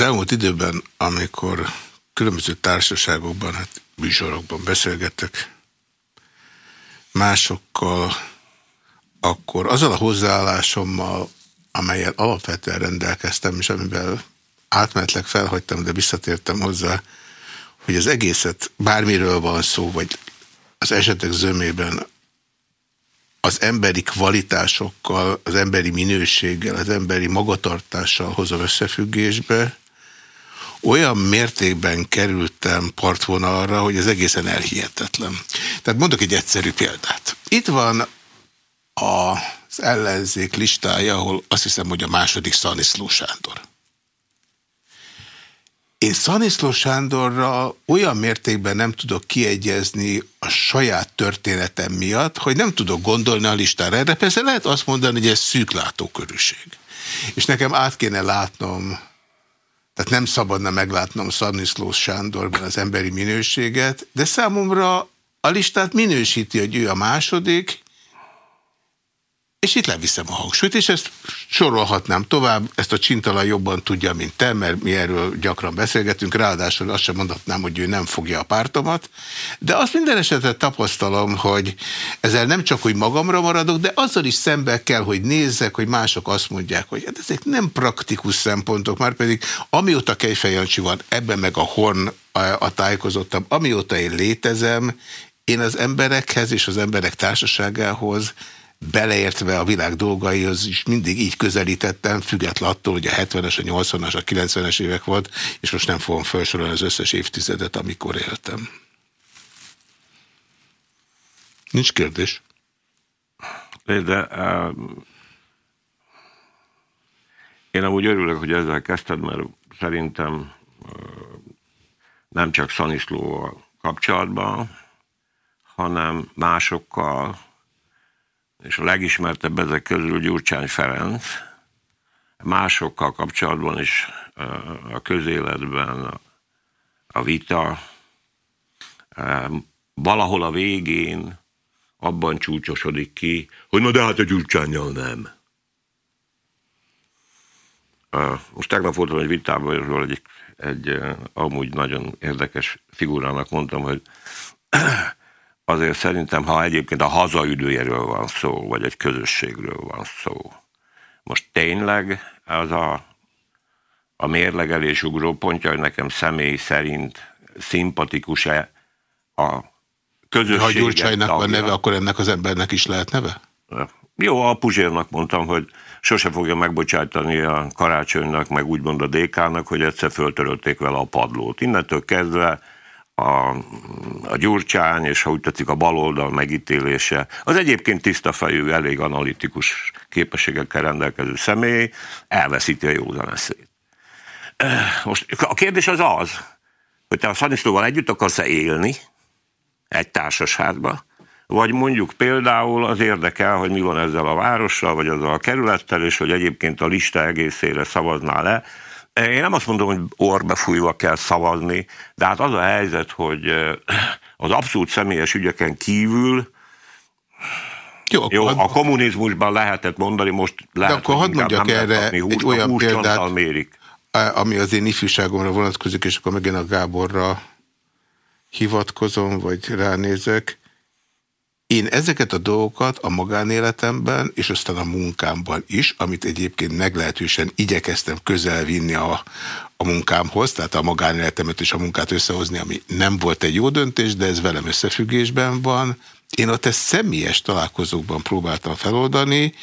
Az elmúlt időben, amikor különböző társaságokban, hát műsorokban beszélgetek másokkal, akkor azzal a hozzáállásommal, amelyel alapvetően rendelkeztem, és amivel átmenetleg felhagytam, de visszatértem hozzá, hogy az egészet bármiről van szó, vagy az esetek zömében az emberi kvalitásokkal, az emberi minőséggel, az emberi magatartással hozom összefüggésbe, olyan mértékben kerültem partvonalra, hogy ez egészen elhihetetlen. Tehát mondok egy egyszerű példát. Itt van az ellenzék listája, ahol azt hiszem, hogy a második Szaniszló Sándor. Én Szaniszló Sándorra olyan mértékben nem tudok kiegyezni a saját történetem miatt, hogy nem tudok gondolni a listára. Erre persze lehet azt mondani, hogy ez szűklátókörűség. És nekem át kéne látnom, tehát nem szabadna meglátnom Szaniszló Sándorban az emberi minőséget, de számomra a listát minősíti, hogy ő a második, és itt leviszem a hangsúlyt, és ezt sorolhatnám tovább, ezt a csintalan jobban tudja, mint te, mert mi erről gyakran beszélgetünk, ráadásul azt sem mondhatnám, hogy ő nem fogja a pártomat, de azt minden esetre tapasztalom, hogy ezzel nem csak, hogy magamra maradok, de azzal is szembe kell, hogy nézzek, hogy mások azt mondják, hogy hát ezek nem praktikus szempontok, már pedig amióta Kejfej Jancsi van, ebben meg a Horn a, tájékozottam, amióta én létezem, én az emberekhez és az emberek társaságához beleértve a világ dolgaihoz is mindig így közelítettem, független attól, hogy a 70-es, a 80-as, a 90-es évek volt, és most nem fogom felsorolni az összes évtizedet, amikor éltem. Nincs kérdés. De uh, én amúgy örülök, hogy ezzel kezdted, mert szerintem uh, nem csak Szaniszló kapcsolatban, hanem másokkal, és a legismertebb ezek közül Gyurcsány Ferenc, másokkal kapcsolatban is a közéletben a vita valahol a végén abban csúcsosodik ki, hogy na de hát a Gyurcsányjal nem. Most tegnap voltam egy vitában, egy, egy amúgy nagyon érdekes figurának mondtam, hogy azért szerintem, ha egyébként a hazaüdőjéről van szó, vagy egy közösségről van szó, most tényleg az a, a mérlegelés ugrópontja, hogy nekem személy szerint szimpatikus-e a közösség. Ha Gyurcsánynak van neve, akkor ennek az embernek is lehet neve? Jó, a Puzsérnak mondtam, hogy sose fogja megbocsájtani a karácsonynak, meg úgymond a DK-nak, hogy egyszer föltörölték vele a padlót. Innentől kezdve a, a Gyurcsány, és ha úgy tetszik a baloldal megítélése, az egyébként tiszta fejű, elég analitikus képességekkel rendelkező személy elveszíti a józan eszét. Most a kérdés az az, hogy te a Szaniszlóval együtt akarsz-e élni egy társaságba, vagy mondjuk például az érdekel, hogy mi van ezzel a várossal, vagy azzal a kerülettel, és hogy egyébként a lista egészére szavaznál le, én nem azt mondom, hogy orbe fújva kell szavazni, de hát az a helyzet, hogy az abszolút személyes ügyeken kívül jó, Jó a kommunizmusban lehetett mondani, most lehet, de akkor hadd mondjak erre egy olyan példát, mérik. ami az én ifjúságomra vonatkozik, és akkor megint a Gáborra hivatkozom, vagy ránézek. Én ezeket a dolgokat a magánéletemben, és aztán a munkámban is, amit egyébként meglehetősen igyekeztem közel vinni a, a munkámhoz, tehát a magánéletemet és a munkát összehozni, ami nem volt egy jó döntés, de ez velem összefüggésben van. Én ott ezt személyes találkozókban próbáltam feloldani,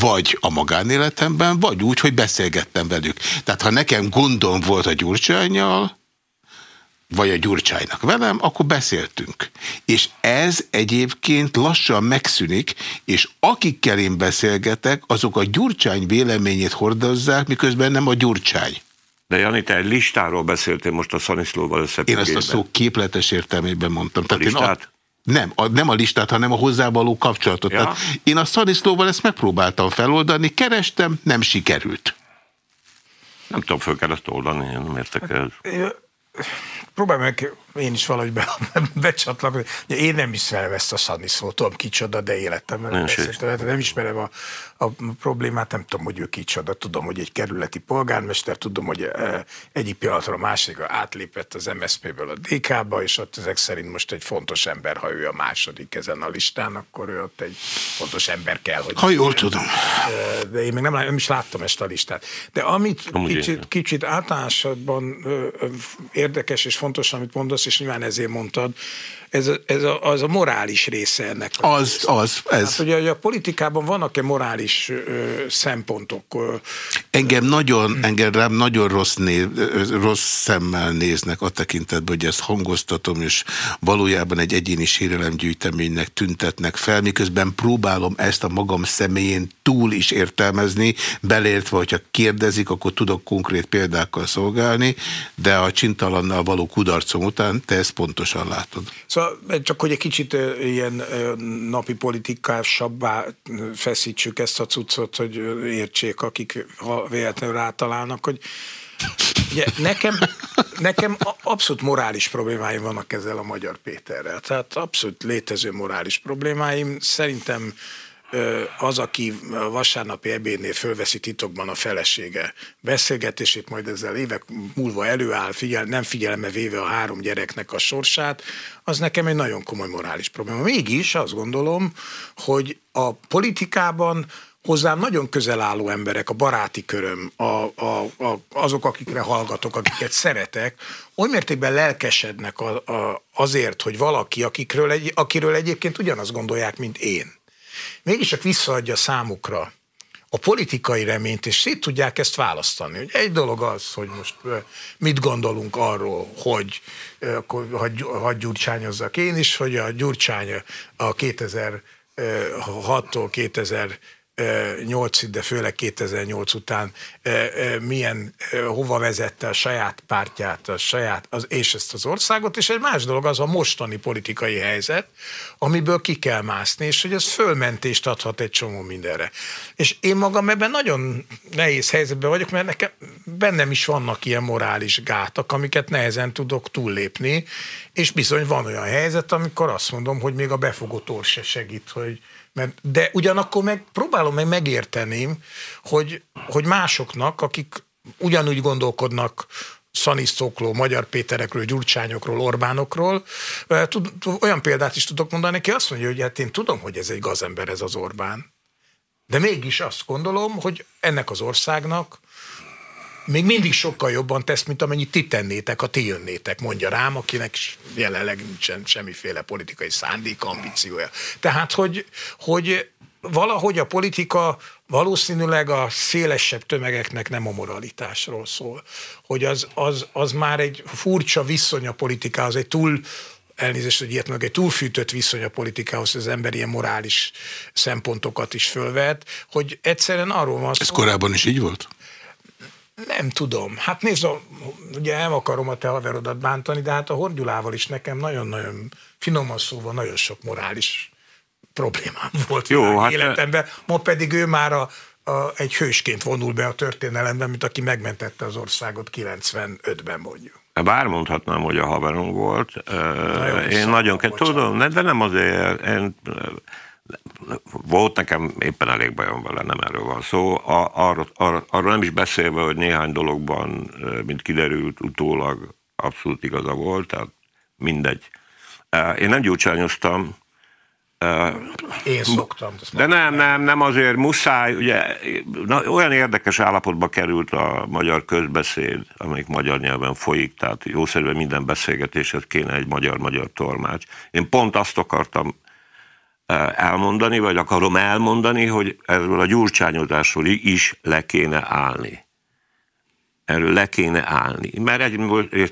vagy a magánéletemben, vagy úgy, hogy beszélgettem velük. Tehát ha nekem gondom volt a gyurcsányjal, vagy a Gyurcsájnak velem, akkor beszéltünk. És ez egyébként lassan megszűnik, és akikkel én beszélgetek, azok a Gyurcsány véleményét hordozzák, miközben nem a Gyurcsány. De Jani, te egy listáról beszéltél most a Szaniszlóval összefüggésben. Én ezt a szó képletes értelmében mondtam. A Tehát listát? Én a, nem, a, nem a listát, hanem a hozzávaló kapcsolatot. Ja. Tehát én a Szaniszlóval ezt megpróbáltam feloldani, kerestem, nem sikerült. Nem tudom, föl kell ezt oldani, én nem értek el próbálj meg én is valahogy be, becsatlakozni. Én nem ismerem ezt a Szaniszót, tudom kicsoda, de életemben nem, nem, nem ismerem a, a problémát, nem tudom, hogy ő kicsoda, tudom, hogy egy kerületi polgármester, tudom, hogy e, egyik pillanatra a másikra átlépett az MSZP-ből a DK-ba, és ott ezek szerint most egy fontos ember, ha ő a második ezen a listán, akkor ő ott egy fontos ember kell, hogy... Ha jól tudom. De én még nem, nem is láttam ezt a listát. De amit kicsit, kicsit általánosabban érdekes és fontos, amit mondasz, és nyilván ezért mondtad, ez, a, ez a, az a morális része ennek. Az, az, ez. Hát, ugye, hogy a politikában vannak-e morális ö, szempontok? Ö, engem nagyon, hm. engem rám nagyon rossz, néz, rossz szemmel néznek a tekintetben, hogy ezt hangoztatom, és valójában egy egyéni sérelemgyűjteménynek tüntetnek fel, miközben próbálom ezt a magam személyén túl is értelmezni, beleértve, hogyha kérdezik, akkor tudok konkrét példákkal szolgálni, de a csintalannal való kudarcom után te ezt pontosan látod. Szóval Szóval csak hogy egy kicsit ilyen napi politikásabbá feszítsük ezt a cuccot, hogy értsék, akik ha véletlenül rátalálnak, hogy Ugye, nekem, nekem abszolút morális problémáim vannak ezzel a Magyar Péterrel. Tehát abszolút létező morális problémáim. Szerintem az, aki vasárnapi ebédnél fölveszi titokban a felesége beszélgetését, majd ezzel évek múlva előáll, figyel, nem figyelembe véve a három gyereknek a sorsát, az nekem egy nagyon komoly morális probléma. Mégis azt gondolom, hogy a politikában hozzám nagyon közel álló emberek, a baráti köröm, a, a, a, azok, akikre hallgatok, akiket szeretek, oly mértékben lelkesednek a, a, azért, hogy valaki, akikről egy, akiről egyébként ugyanazt gondolják, mint én mégis csak visszaadja számukra a politikai reményt, és szét tudják ezt választani. Hogy egy dolog az, hogy most mit gondolunk arról, hogy akkor hagy gyurcsányozzak én is, hogy a gyurcsány a 2006-tól 2000 8 de főleg 2008 után milyen, hova vezette a saját pártját, a saját, az, és ezt az országot, és egy más dolog az a mostani politikai helyzet, amiből ki kell mászni, és hogy ez fölmentést adhat egy csomó mindenre. És én magam ebben nagyon nehéz helyzetben vagyok, mert nekem bennem is vannak ilyen morális gátak, amiket nehezen tudok túllépni, és bizony van olyan helyzet, amikor azt mondom, hogy még a befogó se segít, hogy, mert, de ugyanakkor meg próbálom meg megérteni, hogy, hogy másoknak, akik ugyanúgy gondolkodnak Szanisztokló, Magyar Péterekről, Gyurcsányokról, Orbánokról. Tud, olyan példát is tudok mondani, aki azt mondja, hogy hát én tudom, hogy ez egy gazember ez az Orbán. De mégis azt gondolom, hogy ennek az országnak még mindig sokkal jobban tesz, mint amennyit ti tennétek, ha ti jönnétek, mondja rám, akinek jelenleg nincsen semmiféle politikai szándék, ambíciója. Tehát, hogy, hogy valahogy a politika valószínűleg a szélesebb tömegeknek nem a moralitásról szól. Hogy az, az, az már egy furcsa viszony a politikához, egy túl elnézést, hogy ilyet meg egy túlfűtött viszony a politikához, az ember ilyen morális szempontokat is fölvet, hogy egyszerűen arról van szó. Ez korábban is így volt? Nem tudom. Hát nézd, ugye nem akarom a te haverodat bántani, de hát a Horgyulával is nekem nagyon-nagyon finoman szóval nagyon sok morális problémám volt Jó, hát életemben. Ma pedig ő már a, a, egy hősként vonul be a történelemben, mint aki megmentette az országot 95-ben mondjuk. Bár mondhatnám, hogy a haverom volt. Na én nagyon, tudom, de nem azért, én volt nekem éppen elég bajom vele, nem erről van szó. A, arra, arra, arra nem is beszélve, hogy néhány dologban, mint kiderült, utólag abszolút igaza volt, tehát mindegy. Én nem gyurcsányoztam. Én szoktam. De nem, nem, nem azért muszáj, ugye na, olyan érdekes állapotba került a magyar közbeszéd, amelyik magyar nyelven folyik, tehát jószerűen minden beszélgetéshez kéne egy magyar-magyar tolmács. Én pont azt akartam elmondani, vagy akarom elmondani, hogy erről a gyurcsányozásról is le kéne állni. Erről le kéne állni. Mert egy,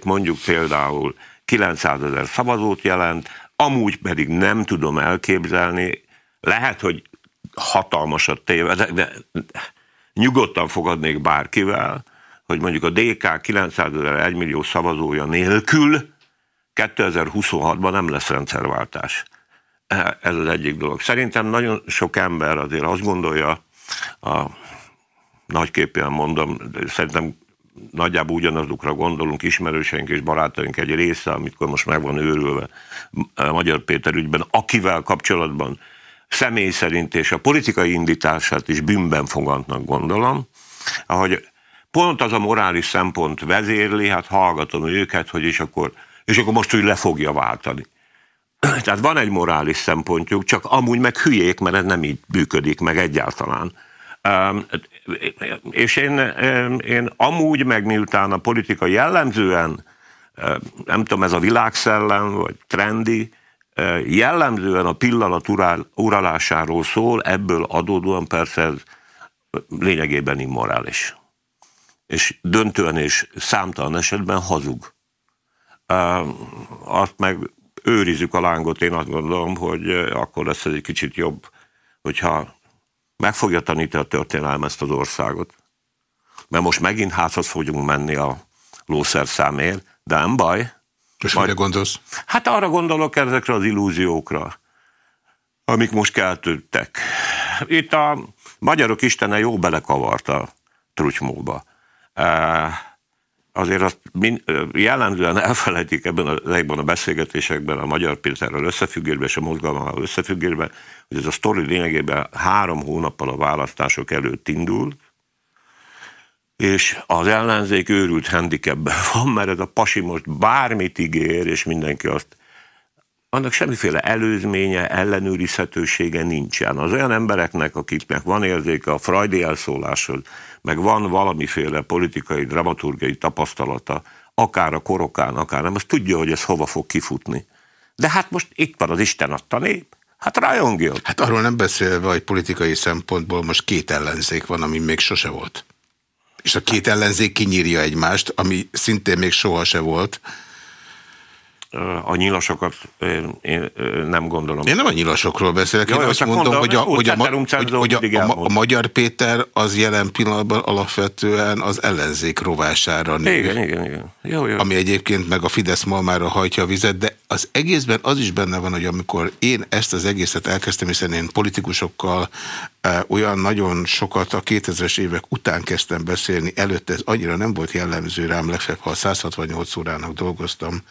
mondjuk például 900 ezer szavazót jelent, amúgy pedig nem tudom elképzelni, lehet, hogy hatalmasat tévedek, de nyugodtan fogadnék bárkivel, hogy mondjuk a DK 900 ezer 1 millió szavazója nélkül 2026-ban nem lesz rendszerváltás. Ez az egyik dolog. Szerintem nagyon sok ember azért azt gondolja, a nagyképpen mondom, szerintem nagyjából ugyanazokra gondolunk, ismerőseink és barátaink egy része, amikor most meg van őrülve Magyar Péter ügyben, akivel kapcsolatban személy szerint és a politikai indítását is bűnben fogantnak gondolom, ahogy pont az a morális szempont vezérli, hát hallgatom őket, hogy és akkor, és akkor most úgy le fogja váltani. Tehát van egy morális szempontjuk, csak amúgy meg hülyék, mert ez nem így működik meg egyáltalán. És én, én amúgy meg miután a politika jellemzően, nem tudom, ez a világszellem, vagy trendi, jellemzően a pillanat uralásáról szól, ebből adódóan persze ez lényegében immorális. És döntően és számtalan esetben hazug. Azt meg őrizzük a lángot, én azt gondolom, hogy akkor lesz ez egy kicsit jobb, hogyha meg fogja tanítani a történelem ezt az országot. Mert most megint házhoz fogunk menni a lószer számért, de nem baj. És majd, mire gondolsz? Hát arra gondolok ezekre az illúziókra, amik most keltődtek. Itt a magyarok istene jó belekavart a trutymóba azért azt jellemzően elfelejtik ebben a, ezekben a beszélgetésekben a Magyar Péterrel összefüggésben és a mozgalmával összefüggésben, hogy ez a sztori lényegében három hónappal a választások előtt indul, és az ellenzék őrült handicapben van, mert ez a pasi most bármit ígér, és mindenki azt annak semmiféle előzménye, ellenőrizhetősége nincsen. Az olyan embereknek, akiknek van érzéke a frajdi elszóláshoz, meg van valamiféle politikai, dramaturgiai tapasztalata, akár a korokán, akár nem, az tudja, hogy ez hova fog kifutni. De hát most itt van az Isten adta nép, Hát rajongjon. Hát arról nem beszélve, hogy politikai szempontból most két ellenzék van, ami még sose volt. És a két ellenzék kinyírja egymást, ami szintén még soha se volt a nyilasokat én, nem gondolom. Én nem a nyilasokról beszélek, én azt mondom, mondom, hogy, a, hogy, a, hogy, hogy a, a, a Magyar Péter az jelen pillanatban alapvetően az ellenzék rovására nő. Igen, igen, igen. Jó, jó. Ami egyébként meg a Fidesz malmára hajtja a vizet, de az egészben az is benne van, hogy amikor én ezt az egészet elkezdtem, hiszen én politikusokkal olyan nagyon sokat a 2000-es évek után kezdtem beszélni, előtte ez annyira nem volt jellemző rám, legfeljebb, ha 168 órának dolgoztam,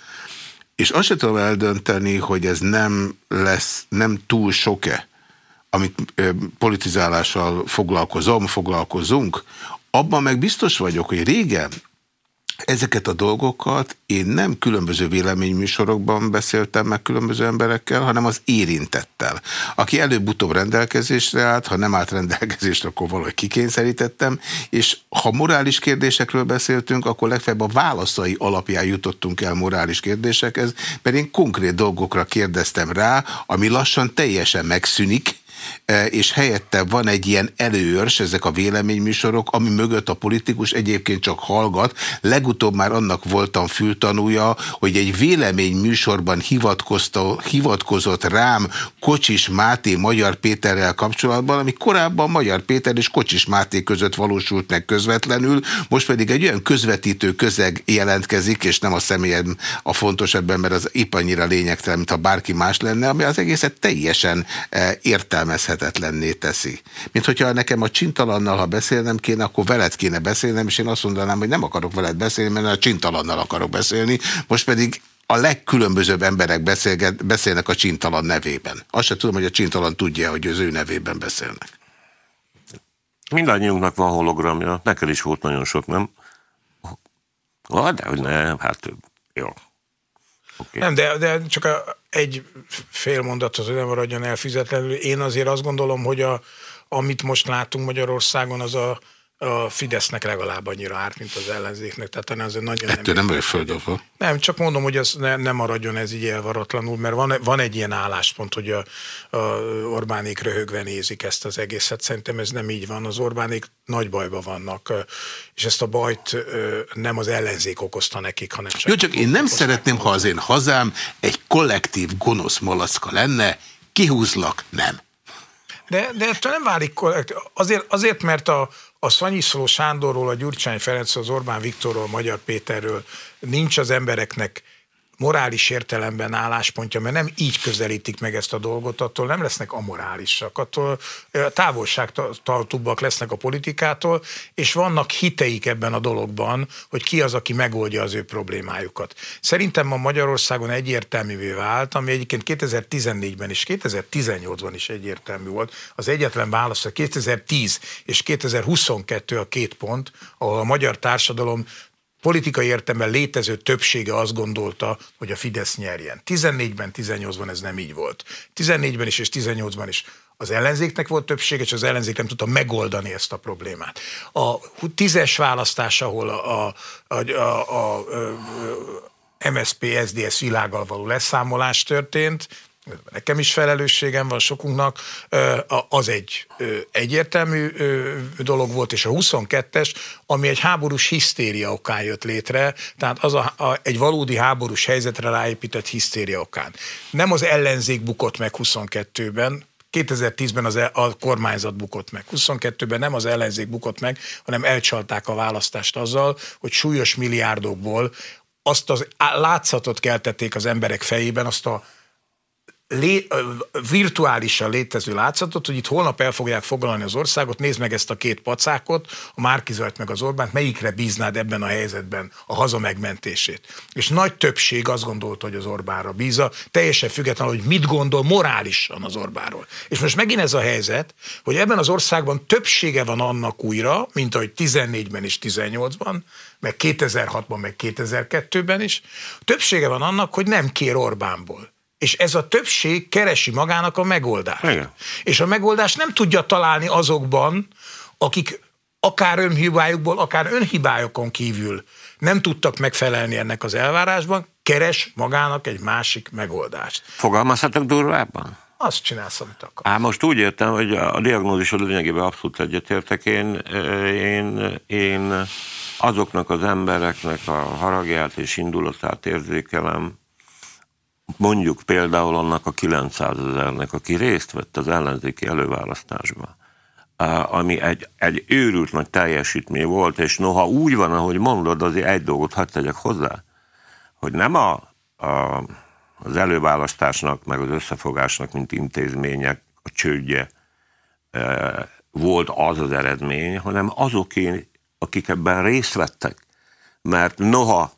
és azt sem tudom eldönteni, hogy ez nem lesz, nem túl sok-e, amit politizálással foglalkozom, foglalkozunk, abban meg biztos vagyok, hogy régen Ezeket a dolgokat én nem különböző véleményműsorokban beszéltem meg különböző emberekkel, hanem az érintettel, aki előbb-utóbb rendelkezésre állt, ha nem állt rendelkezésre, akkor valahogy kikényszerítettem, és ha morális kérdésekről beszéltünk, akkor legfeljebb a válaszai alapján jutottunk el morális kérdésekhez, mert én konkrét dolgokra kérdeztem rá, ami lassan teljesen megszűnik, és helyette van egy ilyen előörs, ezek a véleményműsorok, ami mögött a politikus egyébként csak hallgat. Legutóbb már annak voltam fültanúja, hogy egy véleményműsorban hivatkozott rám Kocsis Máté Magyar Péterrel kapcsolatban, ami korábban Magyar Péter és Kocsis Máté között valósult meg közvetlenül, most pedig egy olyan közvetítő közeg jelentkezik, és nem a személyem a fontos ebben, mert az épp annyira lényegtelen, mint ha bárki más lenne, ami az egészet teljesen e, értelmez értelmezhetetlenné teszi. Mint hogyha nekem a csintalannal, ha beszélnem kéne, akkor veled kéne beszélnem, és én azt mondanám, hogy nem akarok veled beszélni, mert a csintalannal akarok beszélni. Most pedig a legkülönbözőbb emberek beszélget, beszélnek a csintalan nevében. Azt sem tudom, hogy a csintalan tudja, hogy az ő nevében beszélnek. Mindannyiunknak van hologramja, neked is volt nagyon sok, nem? Ah, de hogy nem, hát jó. Okay. Nem, de, de csak a, egy fél mondat, hogy nem maradjon elfizetlenül. Én azért azt gondolom, hogy a, amit most látunk Magyarországon, az a, a Fidesznek legalább annyira árt, mint az ellenzéknek. Tehát azért nagyon Ettől nem vagy földolva. Nem, csak mondom, hogy ez ne, ne maradjon ez így elvaratlanul, mert van, van egy ilyen álláspont, hogy a, a Orbánék röhögve nézik ezt az egészet. Szerintem ez nem így van. Az Orbánék nagy bajba vannak, és ezt a bajt nem az ellenzék okozta nekik, hanem csak... Jó, csak én nem szeretném, ha az én hazám egy kollektív gonosz malacka lenne, kihúzlak, nem. De, de ettől nem válik kollektív. Azért, azért mert a, a Szanyiszló Sándorról, a Gyurcsány Ferenc, az Orbán Viktorról, Magyar Péterről nincs az embereknek morális értelemben álláspontja, mert nem így közelítik meg ezt a dolgot, attól nem lesznek amorálisak, attól távolságtartóbbak lesznek a politikától, és vannak hiteik ebben a dologban, hogy ki az, aki megoldja az ő problémájukat. Szerintem ma Magyarországon egyértelművé vált, ami egyébként 2014-ben és 2018-ban is egyértelmű volt. Az egyetlen válasz a 2010 és 2022 a két pont, ahol a magyar társadalom politikai értelemben létező többsége azt gondolta, hogy a Fidesz nyerjen. 14-ben, 18-ban ez nem így volt. 14-ben is és 18-ban is az ellenzéknek volt többsége, és az ellenzék nem tudta megoldani ezt a problémát. A tízes választás, ahol a, a, a, a, a MSP, SDS világgal való leszámolás történt, nekem is felelősségem van sokunknak, az egy egyértelmű dolog volt, és a 22-es, ami egy háborús hisztéria okán jött létre, tehát az a, a, egy valódi háborús helyzetre ráépített hisztéria okán. Nem az ellenzék bukott meg 22-ben, 2010-ben az, e, a kormányzat bukott meg. 22-ben nem az ellenzék bukott meg, hanem elcsalták a választást azzal, hogy súlyos milliárdokból azt az látszatot keltették az emberek fejében, azt a lé, virtuálisan létező látszatot, hogy itt holnap el fogják foglalni az országot, nézd meg ezt a két pacákot, a Márkizajt meg az Orbánt, melyikre bíznád ebben a helyzetben a haza megmentését. És nagy többség azt gondolta, hogy az Orbánra bíza, teljesen függetlenül, hogy mit gondol morálisan az Orbánról. És most megint ez a helyzet, hogy ebben az országban többsége van annak újra, mint ahogy 14-ben és 18-ban, meg 2006-ban, meg 2002-ben is, többsége van annak, hogy nem kér Orbánból és ez a többség keresi magának a megoldást. Igen. És a megoldást nem tudja találni azokban, akik akár önhibájukból, akár önhibájukon kívül nem tudtak megfelelni ennek az elvárásban, keres magának egy másik megoldást. Fogalmazhatok durvábban? Azt csinálsz, amit akar. Á, most úgy értem, hogy a diagnózisod lényegében abszolút egyetértek. Én, én, én azoknak az embereknek a haragját és indulatát érzékelem, mondjuk például annak a 900 ezernek, aki részt vett az ellenzéki előválasztásban, ami egy, egy őrült nagy teljesítmény volt, és noha úgy van, ahogy mondod, azért egy dolgot hagyd tegyek hozzá, hogy nem a, a, az előválasztásnak, meg az összefogásnak, mint intézmények a csődje e, volt az az eredmény, hanem azoké, akik ebben részt vettek. Mert noha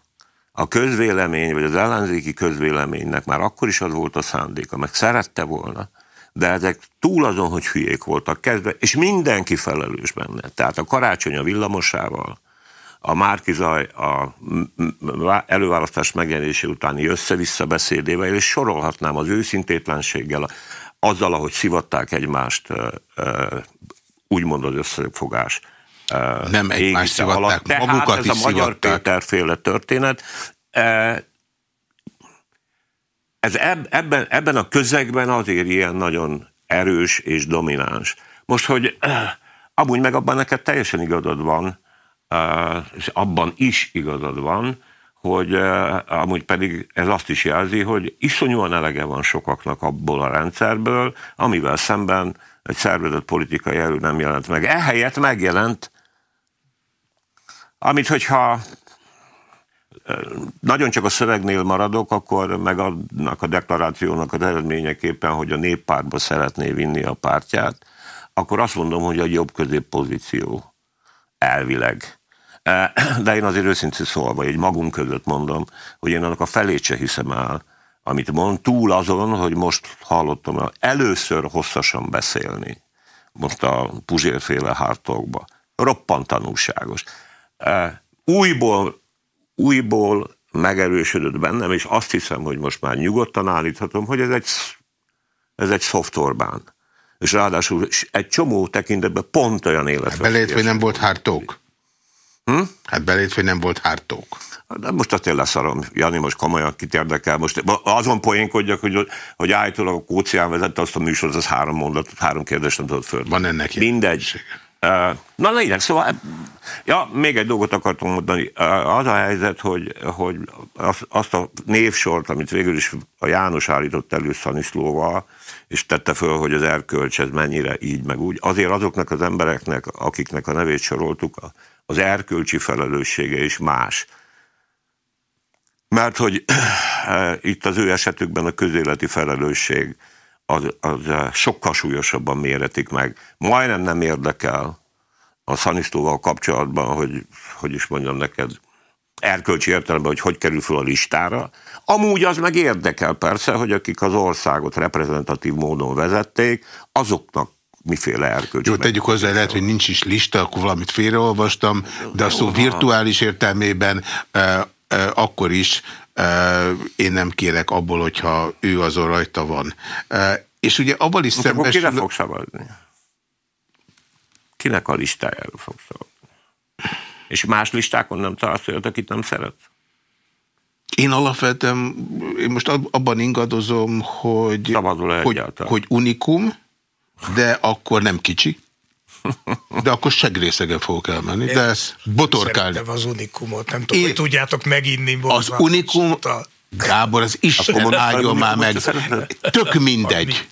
a közvélemény, vagy az ellenzéki közvéleménynek már akkor is az volt a szándéka, meg szerette volna, de ezek túl azon, hogy hülyék voltak kezdve, és mindenki felelős benne. Tehát a karácsony a villamosával, a Márkizaj a előválasztás megjelenése utáni össze-vissza beszédével, és sorolhatnám az őszintétlenséggel, azzal, ahogy szivatták egymást, úgymond az összefogás nem egymást szivatták, magukat ez is a Magyar Péter féle történet. Ez ebben, ebben a közegben azért ilyen nagyon erős és domináns. Most, hogy amúgy meg abban neked teljesen igazad van, és abban is igazad van, hogy amúgy pedig ez azt is jelzi, hogy iszonyúan elege van sokaknak abból a rendszerből, amivel szemben egy szervezett politikai erő nem jelent meg. Ehelyett megjelent amit, hogyha nagyon csak a szövegnél maradok, akkor meg annak a deklarációnak az eredményeképpen, hogy a néppártba szeretné vinni a pártját, akkor azt mondom, hogy a jobb közép pozíció elvileg. De én azért őszintén szólva, egy magunk között mondom, hogy én annak a felét se hiszem el, amit mond, túl azon, hogy most hallottam először hosszasan beszélni, most a Puzsérféle hártokba. Roppant tanulságos újból, újból megerősödött bennem, és azt hiszem, hogy most már nyugodtan állíthatom, hogy ez egy, ez egy soft Orbán. És ráadásul egy csomó tekintetben pont olyan élet. Hát belét, hogy nem volt hártók? Hm? Hát belét, hogy nem volt hártók. De most azt én leszarom, Jani, most komolyan kit érdekel. Most azon poénkodjak, hogy, hogy állítólag a Kócián vezette azt a műsort, az három mondat, három kérdést nem tudott föl. Van ennek Mindegy. Na lényeg, szóval, ja, még egy dolgot akartam mondani. Az a helyzet, hogy, hogy azt a névsort, amit végül is a János állított elő Szaniszlóval, és tette föl, hogy az erkölcs ez mennyire így, meg úgy. Azért azoknak az embereknek, akiknek a nevét soroltuk, az erkölcsi felelőssége is más. mert hogy itt az ő esetükben a közéleti felelősség az, az sokkal súlyosabban méretik meg. Majdnem nem érdekel a Szanisztóval kapcsolatban, hogy, hogy is mondjam neked, erkölcsi értelemben, hogy hogy kerül fel a listára. Amúgy az meg érdekel persze, hogy akik az országot reprezentatív módon vezették, azoknak miféle erkölcsi. Jó, tegyük hozzá, lehet, hogy nincs is lista, akkor valamit félreolvastam, de a szó virtuális értelmében e, e, akkor is én nem kérek abból, hogyha ő azon rajta van. És ugye abban is szembesül... Kire fog szavazni? Kinek a listájára fog szavazni? És más listákon nem találsz olyat, akit nem szeret? Én alapvetően, én most abban ingadozom, hogy, hogy, hogy unikum, de akkor nem kicsi. De akkor segrészegen fogok elmenni, Én de botorkálni. Szeretem az unikumot, nem tudom, Én... hogy tudjátok meginni. Az unikum, Gábor, az Isten áldjon már meg. Tök mindegy.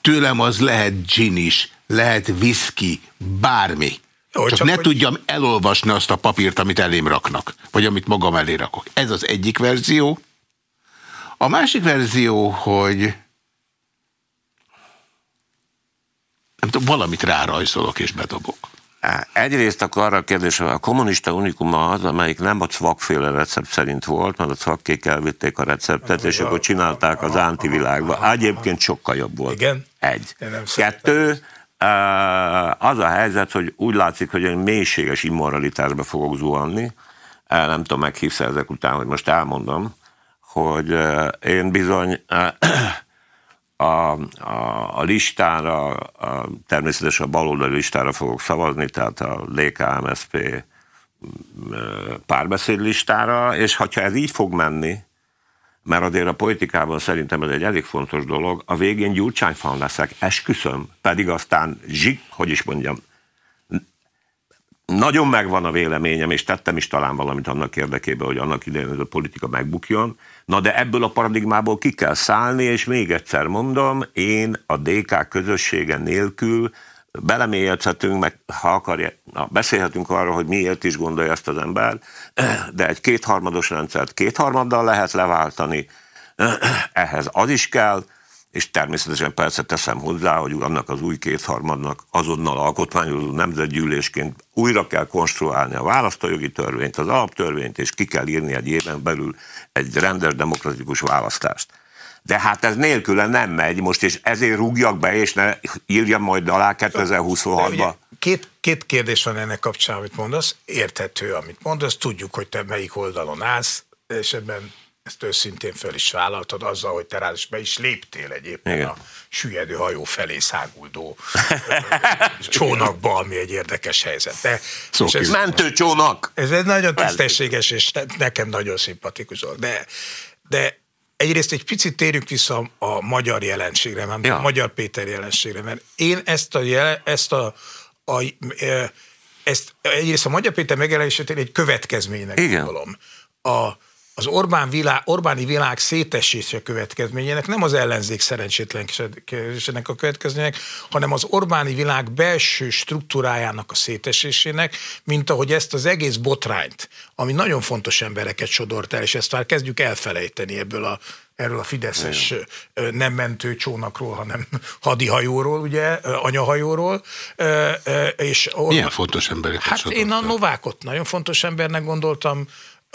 Tőlem az lehet gin is, lehet whisky, bármi. Jó, csak, csak ne hogy... tudjam elolvasni azt a papírt, amit elém raknak, vagy amit magam elé rakok. Ez az egyik verzió. A másik verzió, hogy tudom, valamit rárajzolok és bedobok. Egyrészt akkor arra a kérdés, hogy a kommunista unikuma az, amelyik nem a cvakféle recept szerint volt, mert a cvakkék elvitték a receptet, és akkor csinálták az antivilágba. Egyébként sokkal jobb volt. Igen? Egy. Kettő, az a helyzet, hogy úgy látszik, hogy egy mélységes immoralitásba fogok zuhanni. Nem tudom, meghívsz ezek után, hogy most elmondom, hogy én bizony a, a, a listára, a, természetesen a baloldali listára fogok szavazni, tehát a DKMSP párbeszéd listára, és ha ez így fog menni, mert azért a politikában szerintem ez egy elég fontos dolog, a végén gyurcsányfan leszek, esküszöm, pedig aztán zsik, hogy is mondjam, nagyon megvan a véleményem, és tettem is talán valamit annak érdekében, hogy annak idején ez a politika megbukjon. Na de ebből a paradigmából ki kell szállni, és még egyszer mondom, én a DK közössége nélkül belemélyedhetünk, meg ha akarja, na, beszélhetünk arról, hogy miért is gondolja ezt az ember, de egy kétharmados rendszert kétharmaddal lehet leváltani, ehhez az is kell, és természetesen persze teszem hozzá, hogy annak az új kétharmadnak azonnal alkotmányozó nemzetgyűlésként újra kell konstruálni a választójogi törvényt, az alaptörvényt, és ki kell írni egy éven belül egy rendes demokratikus választást. De hát ez nélküle nem megy most, és ezért rúgjak be, és ne írjam majd alá 2026-ba. Két, két kérdés van ennek kapcsán, amit mondasz. Érthető, amit mondasz. Tudjuk, hogy te melyik oldalon állsz, és ebben ezt őszintén föl is vállaltad azzal, hogy te rá is be is léptél egyébként Igen. a süllyedő hajó felé száguldó csónakba, ami egy érdekes helyzet. De, és ez, mentőcsónak! Ez egy nagyon tisztességes, és nekem nagyon szimpatikus dolog. De, de egyrészt egy picit térjünk vissza a magyar jelenségre, mert ja. a magyar Péter jelenségre, mert én ezt a, jele, ezt a, a, e, ezt egyrészt a Magyar Péter megjelenését én egy következménynek Igen. gondolom. A, az Orbán világ, Orbáni világ szétesése következményének nem az ellenzék szerencsétlenkedésének a következményének, hanem az Orbáni világ belső struktúrájának a szétesésének, mint ahogy ezt az egész botrányt, ami nagyon fontos embereket sodort el, és ezt már kezdjük elfelejteni ebből a erről a Fideszes nem mentő csónakról, hanem hadihajóról, ugye, anyahajóról. És Milyen fontos embereket Hát én a Novákot nagyon fontos embernek gondoltam,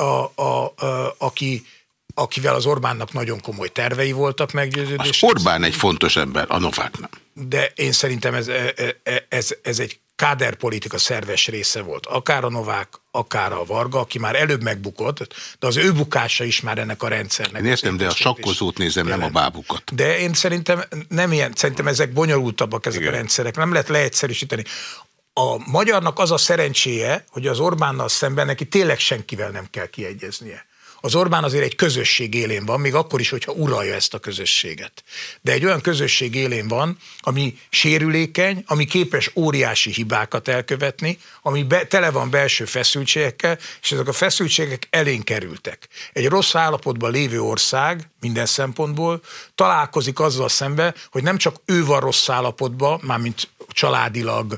a, a, a, aki akivel az Orbánnak nagyon komoly tervei voltak meggyőződés. Az Orbán egy fontos ember, a Novák nem. De én szerintem ez, e, e, ez, ez egy káderpolitika szerves része volt. Akár a Novák, akár a Varga, aki már előbb megbukott, de az ő bukása is már ennek a rendszernek. Én értem, de a sakkozót nézem, jelent. nem a bábukat. De én szerintem nem ilyen, szerintem ezek bonyolultabbak ezek Igen. a rendszerek, nem lehet leegyszerűsíteni a magyarnak az a szerencséje, hogy az Orbánnal szemben neki tényleg senkivel nem kell kiegyeznie. Az Orbán azért egy közösség élén van, még akkor is, hogyha uralja ezt a közösséget. De egy olyan közösség élén van, ami sérülékeny, ami képes óriási hibákat elkövetni, ami be, tele van belső feszültségekkel, és ezek a feszültségek elén kerültek. Egy rossz állapotban lévő ország minden szempontból találkozik azzal szembe, hogy nem csak ő van rossz állapotban, mármint családilag,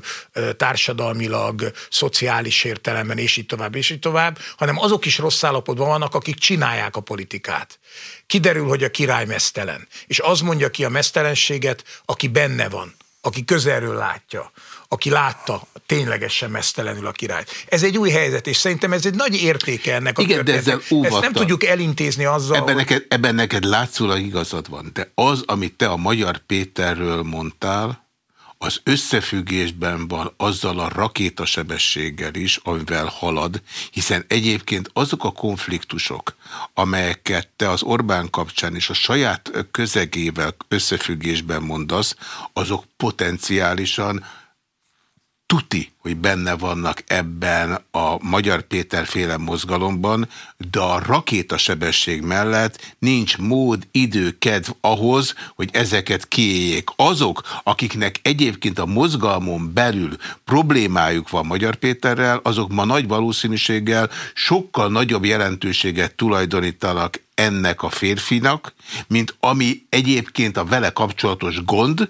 társadalmilag, szociális értelemben, és így tovább, és így tovább, hanem azok is rossz állapotban vannak, akik csinálják a politikát. Kiderül, hogy a király mesztelen. És az mondja ki a mesztelenséget, aki benne van, aki közelről látja, aki látta ténylegesen mesztelenül a királyt. Ez egy új helyzet, és szerintem ez egy nagy értéke ennek a Igen, de ezzel Ezt nem tudjuk elintézni azzal, ebben, hogy... neked, ebben neked látszólag igazad van, de az, amit te a Magyar Péterről mondtál, az összefüggésben van azzal a rakétasebességgel is, amivel halad, hiszen egyébként azok a konfliktusok, amelyeket te az Orbán kapcsán és a saját közegével összefüggésben mondasz, azok potenciálisan tuti, hogy benne vannak ebben a Magyar Péter féle mozgalomban, de a rakétasebesség mellett nincs mód, idő, kedv ahhoz, hogy ezeket kiéljék. Azok, akiknek egyébként a mozgalmon belül problémájuk van Magyar Péterrel, azok ma nagy valószínűséggel sokkal nagyobb jelentőséget tulajdonítanak ennek a férfinak, mint ami egyébként a vele kapcsolatos gond,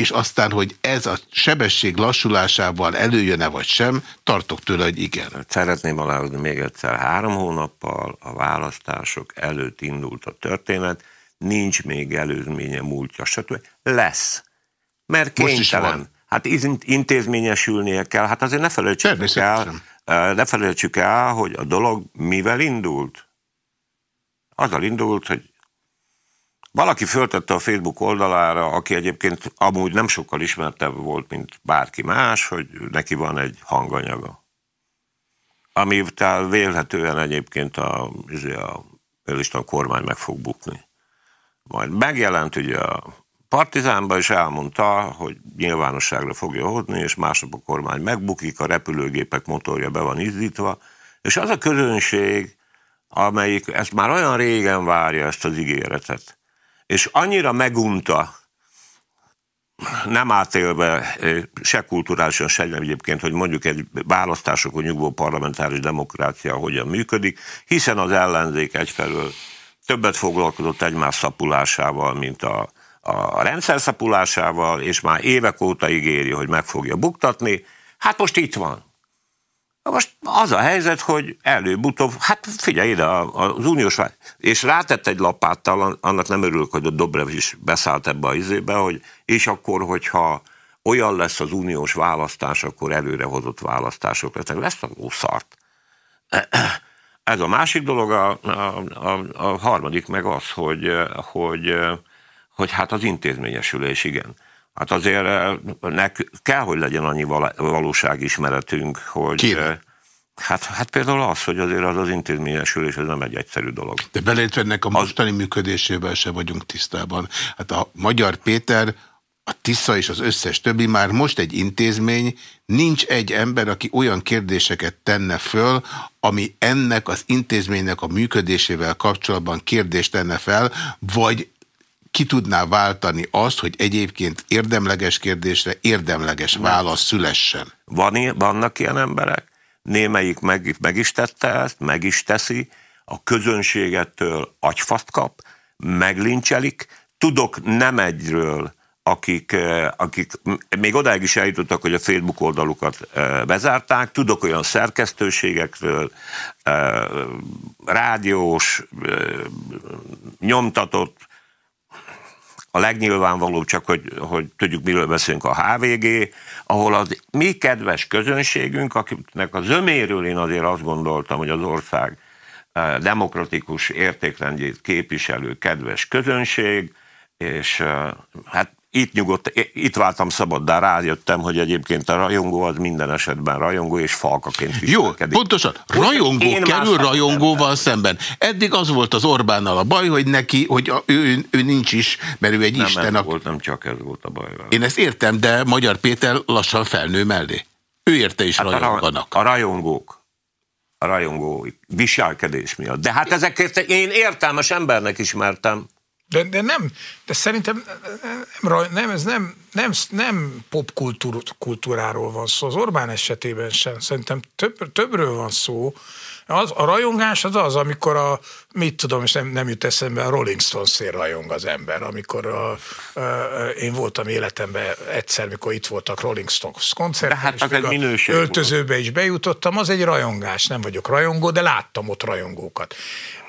és aztán, hogy ez a sebesség lassulásával előjön-e vagy sem, tartok tőle, hogy igen. Szeretném aláhozni még egyszer, három hónappal a választások előtt indult a történet, nincs még előzménye, múltja, stb. Lesz. Mert kénytelen. Hát intézményesülnie kell. Hát azért ne felejtsük el, ne felejtsük el, hogy a dolog mivel indult. Azzal indult, hogy valaki föltette a Facebook oldalára, aki egyébként amúgy nem sokkal ismertebb volt, mint bárki más, hogy neki van egy hanganyaga. Ami vélhetően egyébként a, izé a, a kormány meg fog bukni. Majd megjelent ugye a Partizánba, és elmondta, hogy nyilvánosságra fogja hozni, és másnap a kormány megbukik, a repülőgépek motorja be van izzítva, és az a közönség, amelyik ezt már olyan régen várja ezt az ígéretet, és annyira megunta, nem átélve se kulturálisan, se nem egyébként, hogy mondjuk egy választásokon nyugvó parlamentáris demokrácia hogyan működik, hiszen az ellenzék egyfelől többet foglalkozott egymás szapulásával, mint a, a rendszer szapulásával, és már évek óta ígéri, hogy meg fogja buktatni. Hát most itt van. Most az a helyzet, hogy előbb-utóbb, hát figyelj ide, az uniós, és rátett egy lapáttal, annak nem örülök, hogy a Dobrev is beszállt ebbe a izébe, hogy és akkor, hogyha olyan lesz az uniós választás, akkor előrehozott választások lesznek. Lesz a szart. Ez a másik dolog, a, a, a, a harmadik meg az, hogy, hogy, hogy hát az intézményesülés, igen. Hát azért eh, nek, kell, hogy legyen annyi valóságismeretünk, hogy... Kéne. Eh, hát, hát például az, hogy azért az az intézményesülés, ez nem egy egyszerű dolog. De beleértve ennek a mostani az... működésével se vagyunk tisztában. Hát a Magyar Péter, a Tisza és az összes többi már most egy intézmény, nincs egy ember, aki olyan kérdéseket tenne föl, ami ennek az intézménynek a működésével kapcsolatban kérdést tenne fel, vagy ki tudná váltani azt, hogy egyébként érdemleges kérdésre érdemleges válasz szülessen? Van, vannak ilyen emberek, némelyik meg, meg is tette ezt, meg is teszi, a közönségettől agyfaszt kap, meglincselik. Tudok nem egyről, akik, eh, akik még odáig is eljutottak, hogy a Facebook oldalukat eh, bezárták. Tudok olyan szerkesztőségekről, eh, rádiós, nyomtatott a legnyilvánvalóbb csak, hogy, hogy tudjuk, miről beszélünk a HVG, ahol az mi kedves közönségünk, akiknek a zöméről én azért azt gondoltam, hogy az ország eh, demokratikus értékrendjét képviselő kedves közönség, és eh, hát itt nyugodt, itt váltam szabaddá, rájöttem, hogy egyébként a rajongó az minden esetben rajongó, és falkaként viselkedik. Jó, pontosan. Rajongó Én kerül rajongóval szemben. Eddig az volt az Orbánnal a baj, hogy neki, hogy a, ő, ő nincs is, mert ő egy nem isten. Nem volt, nem csak ez volt a baj. Én ezt értem, de Magyar Péter lassan felnő mellé. Ő érte is hát rajonganak. A, a rajongók a rajongó viselkedés miatt. De hát ezeket én értelmes embernek ismertem. De, de nem, de szerintem nem, nem ez nem, nem, nem popkultúráról van szó, az Orbán esetében sem. Szerintem több, többről van szó. Az, a rajongás az az, amikor a, mit tudom, és nem, nem jut eszembe, a Rolling Stones-ért rajong az ember. Amikor a, a, én voltam életemben egyszer, mikor itt voltak Rolling Stones koncerten, hát és egy minőség öltözőbe is bejutottam, az egy rajongás, nem vagyok rajongó, de láttam ott rajongókat.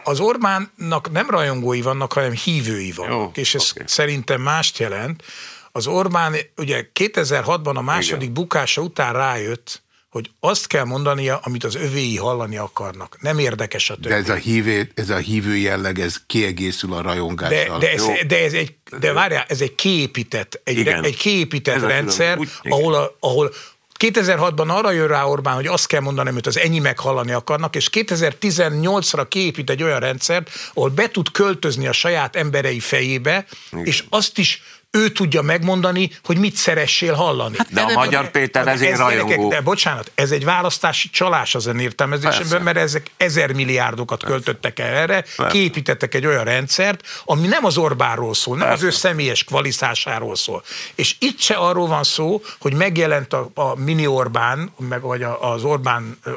Az Orbánnak nem rajongói vannak, hanem hívői vannak, Jó, és ez oké. szerintem mást jelent. Az Orbán ugye 2006-ban a második Igen. bukása után rájött, hogy azt kell mondania, amit az övéi hallani akarnak. Nem érdekes a többi. De ez a, hívő, ez a hívő jelleg, ez kiegészül a De, rajongással. de, ez, Jó. de, ez egy, de várjál, ez egy kiépített, egy, Igen. egy kiépített Ez rendszer, úgy- ahol, a, ahol 2006-ban arra jön rá Orbán, hogy azt kell mondani, amit az enyémek hallani akarnak, és 2018-ra kiépít egy olyan rendszert, ahol be tud költözni a saját emberei fejébe, Igen. és azt is ő tudja megmondani, hogy mit szeressél hallani. Hát De a Magyar Péter ezért rajongó. de bocsánat, ez egy választási csalás az ön értelmezésemben, Persze. mert ezek ezer milliárdokat költöttek el erre, Persze. kiépítettek egy olyan rendszert, ami nem az Orbánról szól, nem Persze. az ő személyes kvalitásáról szól. És itt se arról van szó, hogy megjelent a, a mini Orbán, meg vagy a- az Orbán ö,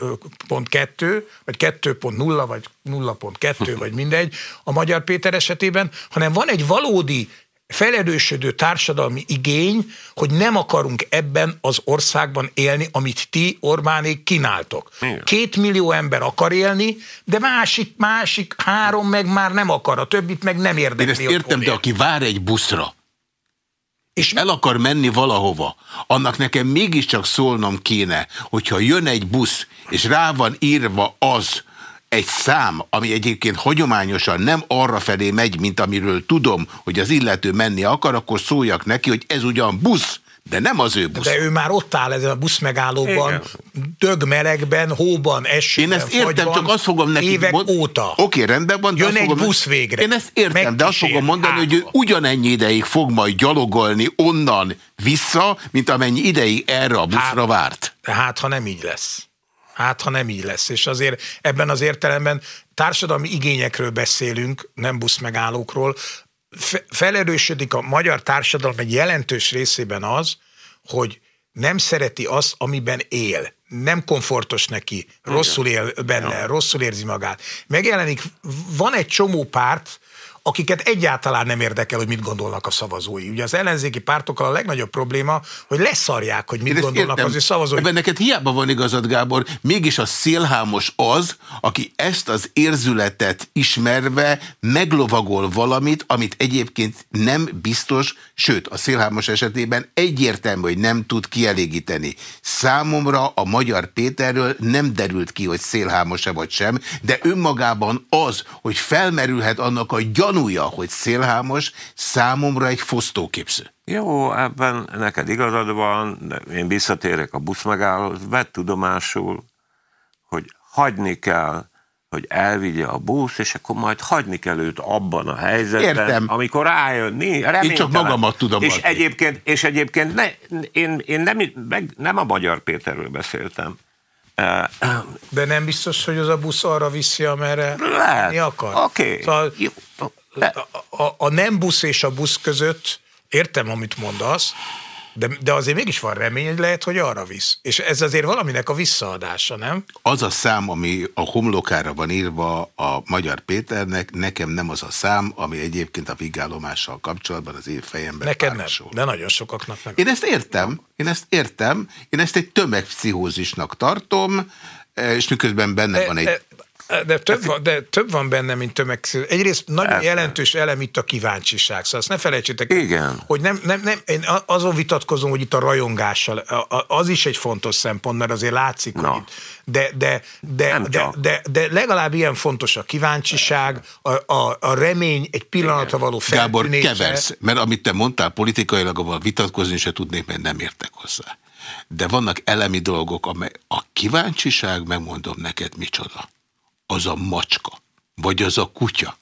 ö, pont kettő, vagy 2.0, vagy 0.2, vagy mindegy, a Magyar Péter esetében, hanem van egy valódi felerősödő társadalmi igény, hogy nem akarunk ebben az országban élni, amit ti Orbánék kínáltok. Igen. Két millió ember akar élni, de másik, másik három meg már nem akar, a többit meg nem érdekli. Én ezt értem, de aki vár egy buszra, És el akar menni valahova, annak nekem mégiscsak szólnom kéne, hogyha jön egy busz, és rá van írva az, egy szám, ami egyébként hagyományosan nem arra felé megy, mint amiről tudom, hogy az illető menni akar, akkor szóljak neki, hogy ez ugyan busz, de nem az ő busz. de ő már ott áll ezen a buszmegállóban, dög melegben, hóban, esőben, Én ezt értem, fagyban, csak azt fogom neki évek mond- óta. Oké, rendben van. de Jön egy fogom, busz végre. Én ezt értem, de azt Megkísér fogom mondani, hogy ő ugyanennyi ideig fog majd gyalogolni onnan vissza, mint amennyi ideig erre a buszra Hát- várt. Hát, ha nem így lesz. Hát, ha nem így lesz. És azért ebben az értelemben társadalmi igényekről beszélünk, nem buszmegállókról. Fe- felerősödik a magyar társadalom egy jelentős részében az, hogy nem szereti azt, amiben él. Nem komfortos neki, rosszul él benne, rosszul érzi magát. Megjelenik, van egy csomó párt, akiket egyáltalán nem érdekel, hogy mit gondolnak a szavazói. Ugye az ellenzéki pártokkal a legnagyobb probléma, hogy leszarják, hogy mit Én gondolnak értem. az ő szavazói. Ebben neked hiába van igazad, Gábor, mégis a szélhámos az, aki ezt az érzületet ismerve meglovagol valamit, amit egyébként nem biztos, sőt, a szélhámos esetében egyértelmű, hogy nem tud kielégíteni. Számomra a magyar Péterről nem derült ki, hogy szélhámos-e vagy sem, de önmagában az, hogy felmerülhet annak a gyanúja, hogy szélhámos, számomra egy fosztóképző. Jó, ebben neked igazad van, de én visszatérek a buszmegállóhoz, vett tudomásul, hogy hagyni kell, hogy elvigye a busz, és akkor majd hagyni kell őt abban a helyzetben, Értem. amikor rájön. Né, reménytelen. magamat tudom és adni. egyébként, és egyébként ne, én, én nem, meg, nem a Magyar Péterről beszéltem. De nem biztos, hogy az a busz arra viszi, amerre Lehet. mi akar. Oké. Szóval Jó. A, a, a nem busz és a busz között értem, amit mondasz, de, de azért mégis van remény, hogy lehet, hogy arra visz. És ez azért valaminek a visszaadása, nem? Az a szám, ami a homlokára van írva a Magyar Péternek, nekem nem az a szám, ami egyébként a vigállomással kapcsolatban az én fejemben Neked nem, párosol. de nagyon sokaknak meg. Én ezt értem, én ezt értem, én ezt egy tömegpszichózisnak tartom, eh, és miközben benne van egy... de, de, több van, de több van benne, mint tömeg. Egyrészt nagyon Persze. jelentős elem itt a kíváncsiság. Szóval azt ne felejtsétek, el, Igen. hogy nem, nem, nem, én azon vitatkozom, hogy itt a rajongással, a- a- az is egy fontos szempont, mert azért látszik, Na. hogy itt, de, de, de, Nem de, csak. de, de, legalább ilyen fontos a kíváncsiság, a, a, a remény, egy pillanatra való Gábor, feltűnése. keversz, mert amit te mondtál politikailag, abban vitatkozni se tudnék, mert nem értek hozzá. De vannak elemi dolgok, amely a kíváncsiság, megmondom neked, micsoda. Az a macska, vagy az a kutya.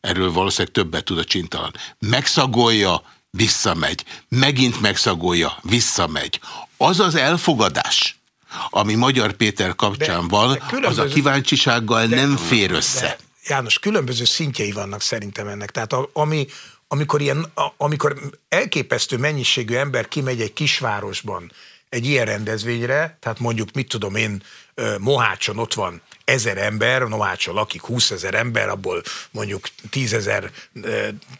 Erről valószínűleg többet tud a csintalan. Megszagolja, visszamegy. Megint megszagolja, visszamegy. Az az elfogadás, ami Magyar Péter kapcsán De- van, de az a kíváncsisággal de- nem fér össze. De, János, különböző szintjei vannak szerintem ennek. Tehát a, ami, amikor, ilyen, a, amikor elképesztő mennyiségű ember kimegy egy kisvárosban egy ilyen rendezvényre, tehát mondjuk, mit tudom én, Mohácson ott van ezer ember, Novácson lakik 20 ezer ember, abból mondjuk 10 ezer e,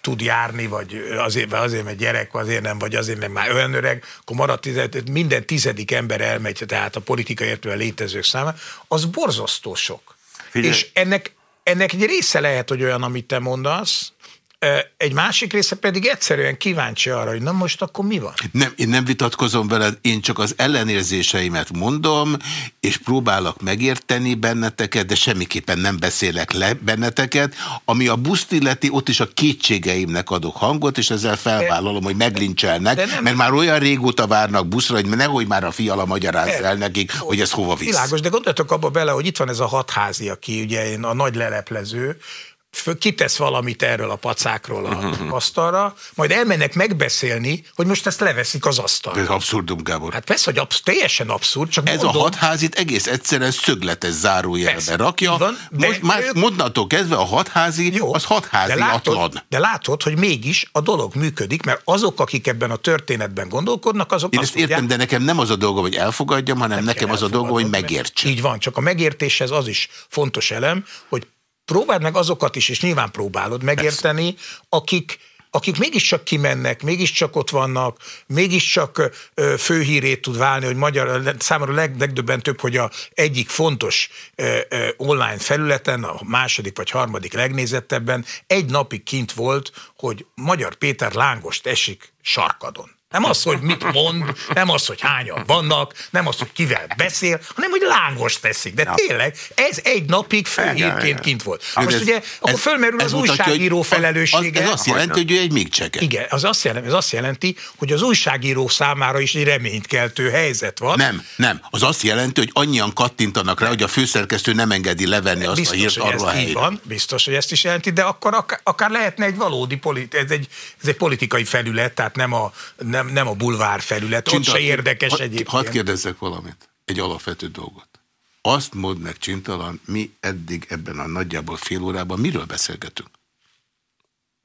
tud járni, vagy azért, azért, mert gyerek, azért nem, vagy azért, mert már olyan öreg, akkor marad tized, minden tizedik ember elmegy, tehát a politika értően létezők száma, az borzasztó sok. Figyelj. És ennek, ennek egy része lehet, hogy olyan, amit te mondasz, egy másik része pedig egyszerűen kíváncsi arra, hogy na most akkor mi van? Nem, én nem vitatkozom veled, én csak az ellenérzéseimet mondom, és próbálok megérteni benneteket, de semmiképpen nem beszélek le benneteket. Ami a buszt illeti, ott is a kétségeimnek adok hangot, és ezzel felvállalom, hogy meglincselnek, nem, mert már olyan régóta várnak buszra, hogy nehogy már a fiala magyarázz el nekik, hogy ez hova visz. Világos, de gondoljatok abba bele, hogy itt van ez a hatházi, aki ugye a nagy leleplező, kitesz valamit erről a pacákról a uh-huh. asztalra, majd elmennek megbeszélni, hogy most ezt leveszik az asztalra. Ez abszurdum, Gábor. Hát persze, hogy absz teljesen abszurd, csak Ez mondom, a hatházit egész egyszerűen szögletes zárójelbe rakja. Van, most már ők... mondnattól kezdve a hatházi, jó, az hatházi de látod, atlan. De látod, hogy mégis a dolog működik, mert azok, akik ebben a történetben gondolkodnak, azok Én ezt értem, mondják, de nekem nem az a dolgom, hogy elfogadjam, hanem nekem az a dolgom, hogy megértsem. Így van, csak a megértéshez az is fontos elem, hogy próbáld meg azokat is, és nyilván próbálod megérteni, akik, akik mégiscsak kimennek, mégiscsak ott vannak, mégiscsak főhírét tud válni, hogy magyar, számára leg, legdöbbentőbb, hogy a egyik fontos online felületen, a második vagy harmadik legnézettebben egy napig kint volt, hogy Magyar Péter lángost esik sarkadon. Nem az, hogy mit mond, nem az, hogy hányan vannak, nem az, hogy kivel beszél, hanem, hogy lángos teszik. De ja. tényleg, ez egy napig főhírként kint volt. Ja, Most ez, ugye, akkor ez, fölmerül ez az mutatja, újságíró felelőssége. Az, ez azt jelenti, hogy ő egy még cseke. Igen, az azt jelenti, ez azt jelenti, hogy az újságíró számára is egy reménykeltő helyzet van. Nem, nem. Az azt jelenti, hogy annyian kattintanak rá, hogy a főszerkesztő nem engedi levenni azt biztos, a hírt arról a helyre. Van, biztos, hogy ezt is jelenti, de akkor akár, akár lehetne egy valódi politi- ez egy, ez egy politikai felület, tehát nem a nem nem, nem a bulvár felület, Csintal, ott se érdekes had, egyébként. Hadd kérdezzek valamit, egy alapvető dolgot. Azt mondd meg, Csintalan, mi eddig ebben a nagyjából fél órában miről beszélgetünk?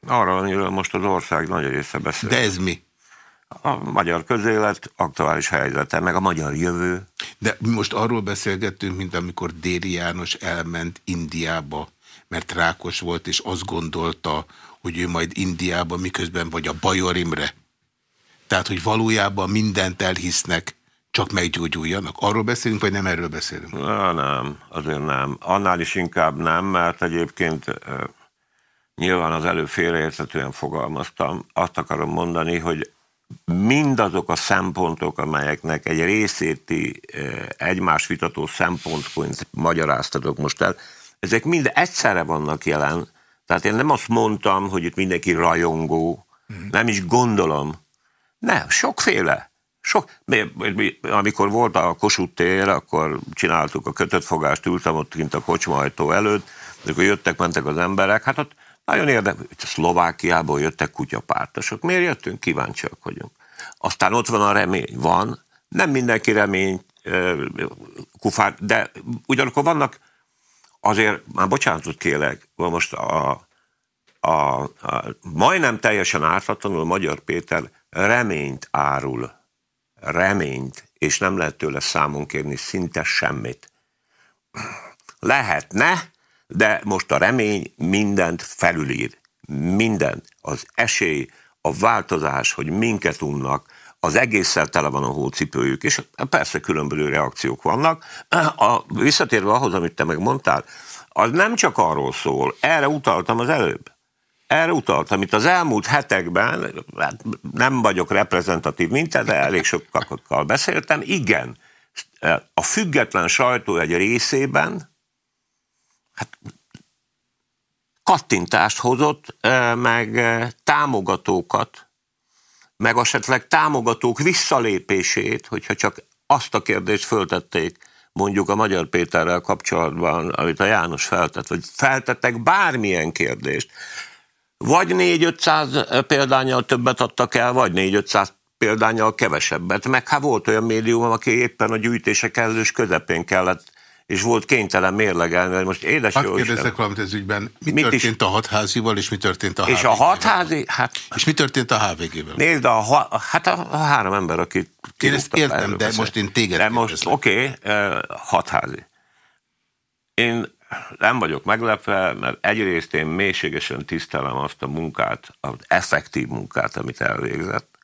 Arra, amiről most az ország nagy része beszél. De ez mi? A magyar közélet aktuális helyzete, meg a magyar jövő. De mi most arról beszélgettünk, mint amikor Déri János elment Indiába, mert rákos volt, és azt gondolta, hogy ő majd Indiába, miközben vagy a Bajor Imre tehát, hogy valójában mindent elhisznek, csak meggyógyuljanak. Arról beszélünk, vagy nem erről beszélünk? Na, nem, azért nem. Annál is inkább nem, mert egyébként nyilván az előbb félreérthetően fogalmaztam. Azt akarom mondani, hogy mindazok a szempontok, amelyeknek egy részét e, egymás vitató szempontként magyaráztatok most el, ezek mind egyszerre vannak jelen. Tehát én nem azt mondtam, hogy itt mindenki rajongó, nem is gondolom, nem, sokféle. Sok, amikor volt a Kossuth tér, akkor csináltuk a kötött fogást, ültem ott kint a kocsmajtó előtt, amikor jöttek, mentek az emberek, hát ott nagyon érdekes, Szlovákiából jöttek kutyapártosok. Miért jöttünk? Kíváncsiak vagyunk. Aztán ott van a remény. Van, nem mindenki remény kufár, de ugyanakkor vannak azért, már bocsánatot kérek, most a, a, a majdnem teljesen ártatlanul Magyar Péter reményt árul. Reményt, és nem lehet tőle számon kérni szinte semmit. Lehetne, de most a remény mindent felülír. Mindent. Az esély, a változás, hogy minket unnak, az egésszel tele van a hócipőjük, és persze különböző reakciók vannak. A, visszatérve ahhoz, amit te megmondtál, az nem csak arról szól, erre utaltam az előbb erre utaltam, itt az elmúlt hetekben, hát nem vagyok reprezentatív minta, de elég sokkal beszéltem, igen, a független sajtó egy részében hát, kattintást hozott, meg támogatókat, meg esetleg támogatók visszalépését, hogyha csak azt a kérdést föltették, mondjuk a Magyar Péterrel kapcsolatban, amit a János feltett, vagy feltettek bármilyen kérdést, vagy 4-500 példányal többet adtak el, vagy 4-500 példányal kevesebbet. Meg hát volt olyan médium, aki éppen a gyűjtések elős közepén kellett és volt kénytelen mérlegelni, hogy most édes Hát kérdezzek valamit ez ügyben. Mi mit történt is? a hatházival, és mi történt a? És a hatházi, hát... És mi történt a HVG-vel? Nézd, a, ha, hát a, a három ember, aki Én ezt értem, de beszél. most én téged De most, oké, okay, hatházi. Én nem vagyok meglepve, mert egyrészt én mélységesen tisztelem azt a munkát, az effektív munkát, amit elvégzett,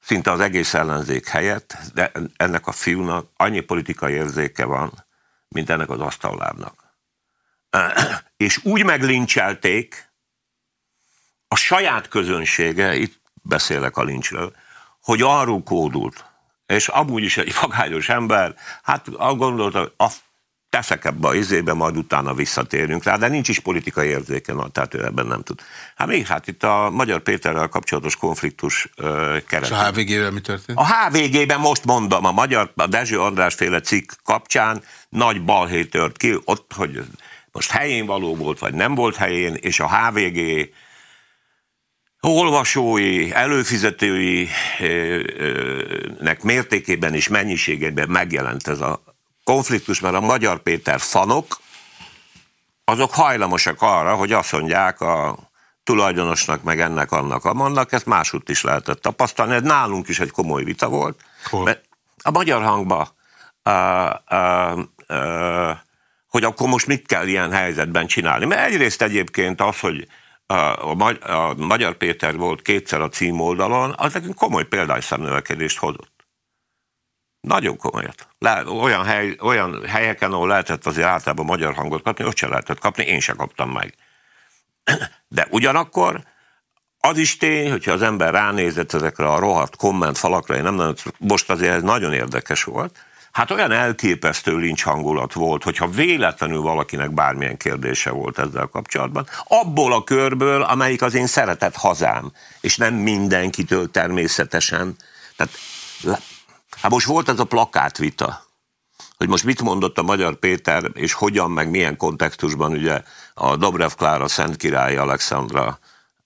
szinte az egész ellenzék helyett, de ennek a fiúnak annyi politikai érzéke van, mint ennek az asztallábnak. És úgy meglincselték a saját közönsége, itt beszélek a lincsről, hogy arról kódult, és amúgy is egy magányos ember, hát gondolta, a teszek ebbe a izébe, majd utána visszatérünk rá, de nincs is politikai érzéke, tehát ő ebben nem tud. Hát még hát itt a Magyar Péterrel kapcsolatos konfliktus uh, keret. És a HVG-vel mi történt? A HVG-ben most mondom, a Magyar, a Dezső András féle cikk kapcsán nagy balhé tört ki, ott, hogy most helyén való volt, vagy nem volt helyén, és a HVG olvasói, előfizetői nek mértékében és mennyiségében megjelent ez a konfliktus, mert a Magyar Péter fanok, azok hajlamosak arra, hogy azt mondják a tulajdonosnak, meg ennek, annak, amannak, ezt máshogy is lehetett tapasztalni, ez nálunk is egy komoly vita volt. Hol? Mert a magyar hangba, a, a, a, hogy akkor most mit kell ilyen helyzetben csinálni. Mert egyrészt egyébként az, hogy a, a, a Magyar Péter volt kétszer a címoldalon, az nekünk komoly példányszámnövekedést hozott. Nagyon komolyat. Le, olyan, hely, olyan helyeken, ahol lehetett azért általában magyar hangot kapni, ott se lehetett kapni, én se kaptam meg. De ugyanakkor az is tény, hogyha az ember ránézett ezekre a rohadt komment falakra, én nem, nem most azért ez nagyon érdekes volt, hát olyan elképesztő lincs hangulat volt, hogyha véletlenül valakinek bármilyen kérdése volt ezzel kapcsolatban, abból a körből, amelyik az én szeretett hazám, és nem mindenkitől természetesen. Tehát Hát most volt ez a plakátvita, hogy most mit mondott a Magyar Péter, és hogyan, meg milyen kontextusban ugye a Dobrev Klára Szent Király Alexandra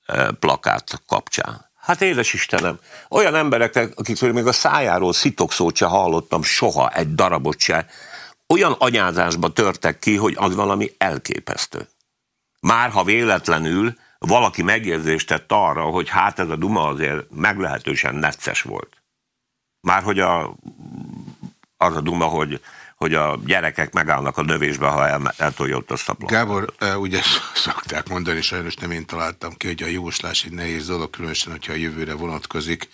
eh, plakát kapcsán. Hát édes Istenem, olyan emberek, akikről még a szájáról szitokszót se hallottam soha, egy darabot se, olyan anyázásba törtek ki, hogy az valami elképesztő. Már ha véletlenül valaki megérzést tett arra, hogy hát ez a Duma azért meglehetősen necces volt. Már hogy a, az a duma, hogy, hogy a gyerekek megállnak a növésbe, ha el, eltolja ott a plakot. Gábor, ugye szokták mondani, sajnos nem én találtam ki, hogy a jóslás egy nehéz dolog, különösen, hogyha a jövőre vonatkozik.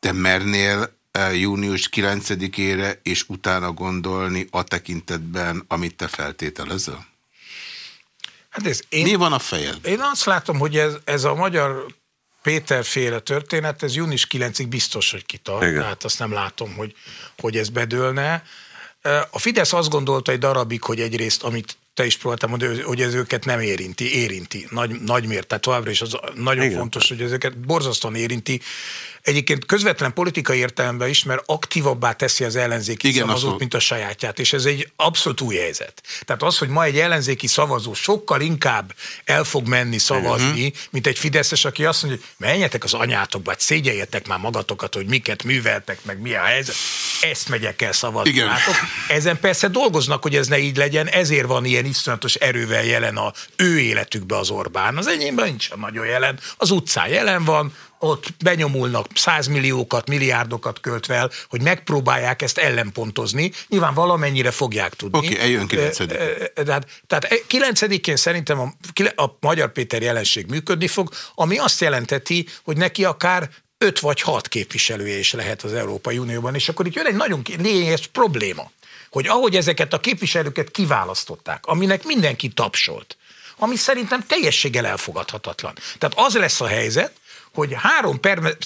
Te mernél június 9-ére és utána gondolni a tekintetben, amit te feltételezel? Hát ez én, Mi van a fejed? Én azt látom, hogy ez, ez a magyar Péter féle történet, ez június 9-ig biztos, hogy kitart, Igen. tehát azt nem látom, hogy, hogy ez bedőlne. A Fidesz azt gondolta egy darabig, hogy egyrészt, amit te is próbáltam mondani, hogy ez őket nem érinti, érinti, nagy, nagy mért, tehát továbbra is az nagyon Igen. fontos, hogy ezeket borzasztóan érinti. Egyébként közvetlen politikai értelemben is, mert aktívabbá teszi az ellenzéki Igen, szavazót, mint a sajátját, és ez egy abszolút új helyzet. Tehát az, hogy ma egy ellenzéki szavazó sokkal inkább el fog menni szavazni, uh-huh. mint egy Fideszes, aki azt mondja, hogy menjetek az anyátokba, hát szégyeljetek már magatokat, hogy miket műveltek, meg mi a helyzet. Ezt megyek el szavazni. Igen. Látok? Ezen persze dolgoznak, hogy ez ne így legyen, ezért van ilyen iszonyatos erővel jelen a ő életükbe az Orbán. Az enyémben nincsen nagyon jelen, az utcán jelen van, ott benyomulnak százmilliókat, milliárdokat költve el, hogy megpróbálják ezt ellenpontozni. Nyilván valamennyire fogják tudni. Oké, okay, eljön 9 Tehát, tehát 9-én szerintem a, a Magyar Péter jelenség működni fog, ami azt jelenteti, hogy neki akár öt vagy hat képviselője is lehet az Európai Unióban, és akkor itt jön egy nagyon lényeges probléma, hogy ahogy ezeket a képviselőket kiválasztották, aminek mindenki tapsolt, ami szerintem teljességgel elfogadhatatlan. Tehát az lesz a helyzet, hogy három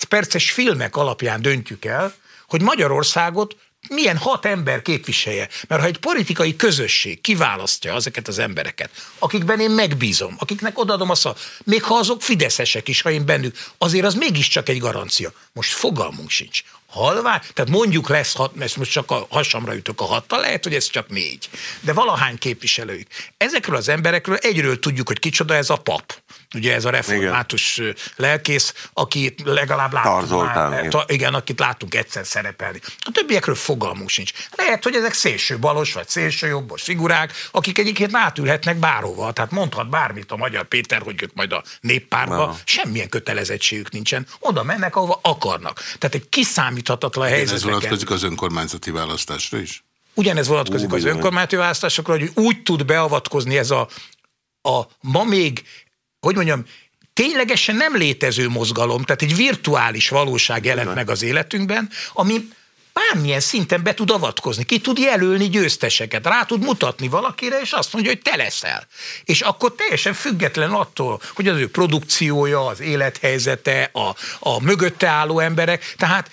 perces filmek alapján döntjük el, hogy Magyarországot milyen hat ember képviselje. Mert ha egy politikai közösség kiválasztja ezeket az embereket, akikben én megbízom, akiknek odaadom azt, még ha azok fideszesek is, ha én bennük, azért az mégiscsak egy garancia. Most fogalmunk sincs. Halvány, tehát mondjuk lesz hat, mert most csak a hasamra ütök a hattal, lehet, hogy ez csak négy. De valahány képviselőjük. Ezekről az emberekről egyről tudjuk, hogy kicsoda ez a pap. Ugye ez a református igen. lelkész, aki legalább látunk már, igen. igen, akit látunk egyszer szerepelni. A többiekről fogalmunk sincs. Lehet, hogy ezek szélső balos vagy szélső jobbos figurák, akik egyébként átülhetnek bárhova. Tehát mondhat bármit a Magyar Péter, hogy ők majd a néppárba, Na. semmilyen kötelezettségük nincsen. Oda mennek, ahova akarnak. Tehát egy kiszámíthatatlan helyzet. Ez vonatkozik az önkormányzati választásra is? Ugyanez vonatkozik Ú, az önkormányzati választásokra, hogy úgy tud beavatkozni ez a, a ma még, hogy mondjam, ténylegesen nem létező mozgalom, tehát egy virtuális valóság jelent meg az életünkben, ami bármilyen szinten be tud avatkozni, ki tud jelölni győzteseket, rá tud mutatni valakire, és azt mondja, hogy te leszel. És akkor teljesen független attól, hogy az ő produkciója, az élethelyzete, a, a mögötte álló emberek, tehát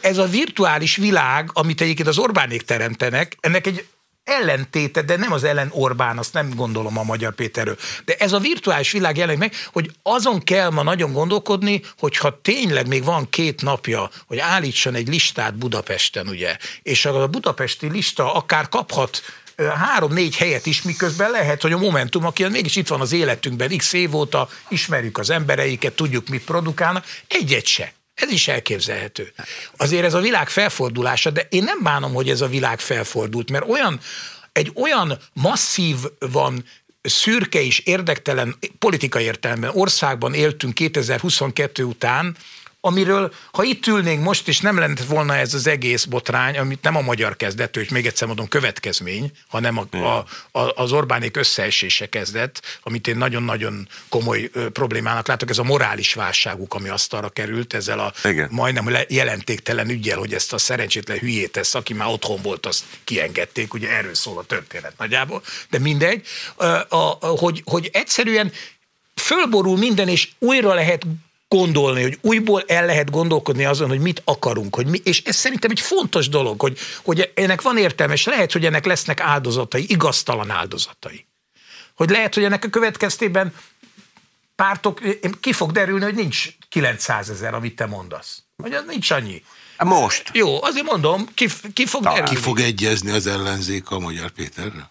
ez a virtuális világ, amit egyébként az Orbánék teremtenek, ennek egy ellentéte, de nem az ellen Orbán, azt nem gondolom a Magyar Péterről. De ez a virtuális világ jelenik meg, hogy azon kell ma nagyon gondolkodni, hogyha tényleg még van két napja, hogy állítson egy listát Budapesten, ugye, és a budapesti lista akár kaphat három-négy helyet is, miközben lehet, hogy a Momentum, aki mégis itt van az életünkben, x év óta, ismerjük az embereiket, tudjuk, mit produkálnak, egyet se. Ez is elképzelhető. Azért ez a világ felfordulása, de én nem bánom, hogy ez a világ felfordult, mert olyan, egy olyan masszív van szürke és érdektelen politikai értelemben országban éltünk 2022 után, amiről, ha itt ülnénk most, és nem lenne volna ez az egész botrány, amit nem a magyar kezdett, és még egyszer mondom, következmény, hanem a, a, a, az Orbánék összeesése kezdett, amit én nagyon-nagyon komoly problémának látok, ez a morális válságuk, ami asztalra került, ezzel a Igen. majdnem le- jelentéktelen ügyel, hogy ezt a szerencsétlen hülyét, ezt, aki már otthon volt, azt kiengedték, ugye erről szól a történet nagyjából, de mindegy, a, a, hogy, hogy egyszerűen fölborul minden, és újra lehet gondolni, hogy újból el lehet gondolkodni azon, hogy mit akarunk, hogy mi, és ez szerintem egy fontos dolog, hogy, hogy ennek van értelme, és lehet, hogy ennek lesznek áldozatai, igaztalan áldozatai. Hogy lehet, hogy ennek a következtében pártok, ki fog derülni, hogy nincs 900 ezer, amit te mondasz. Hogy az nincs annyi. Most. Jó, azért mondom, ki, ki fog Talán. derülni. Ki fog egyezni az ellenzék a Magyar Péterrel?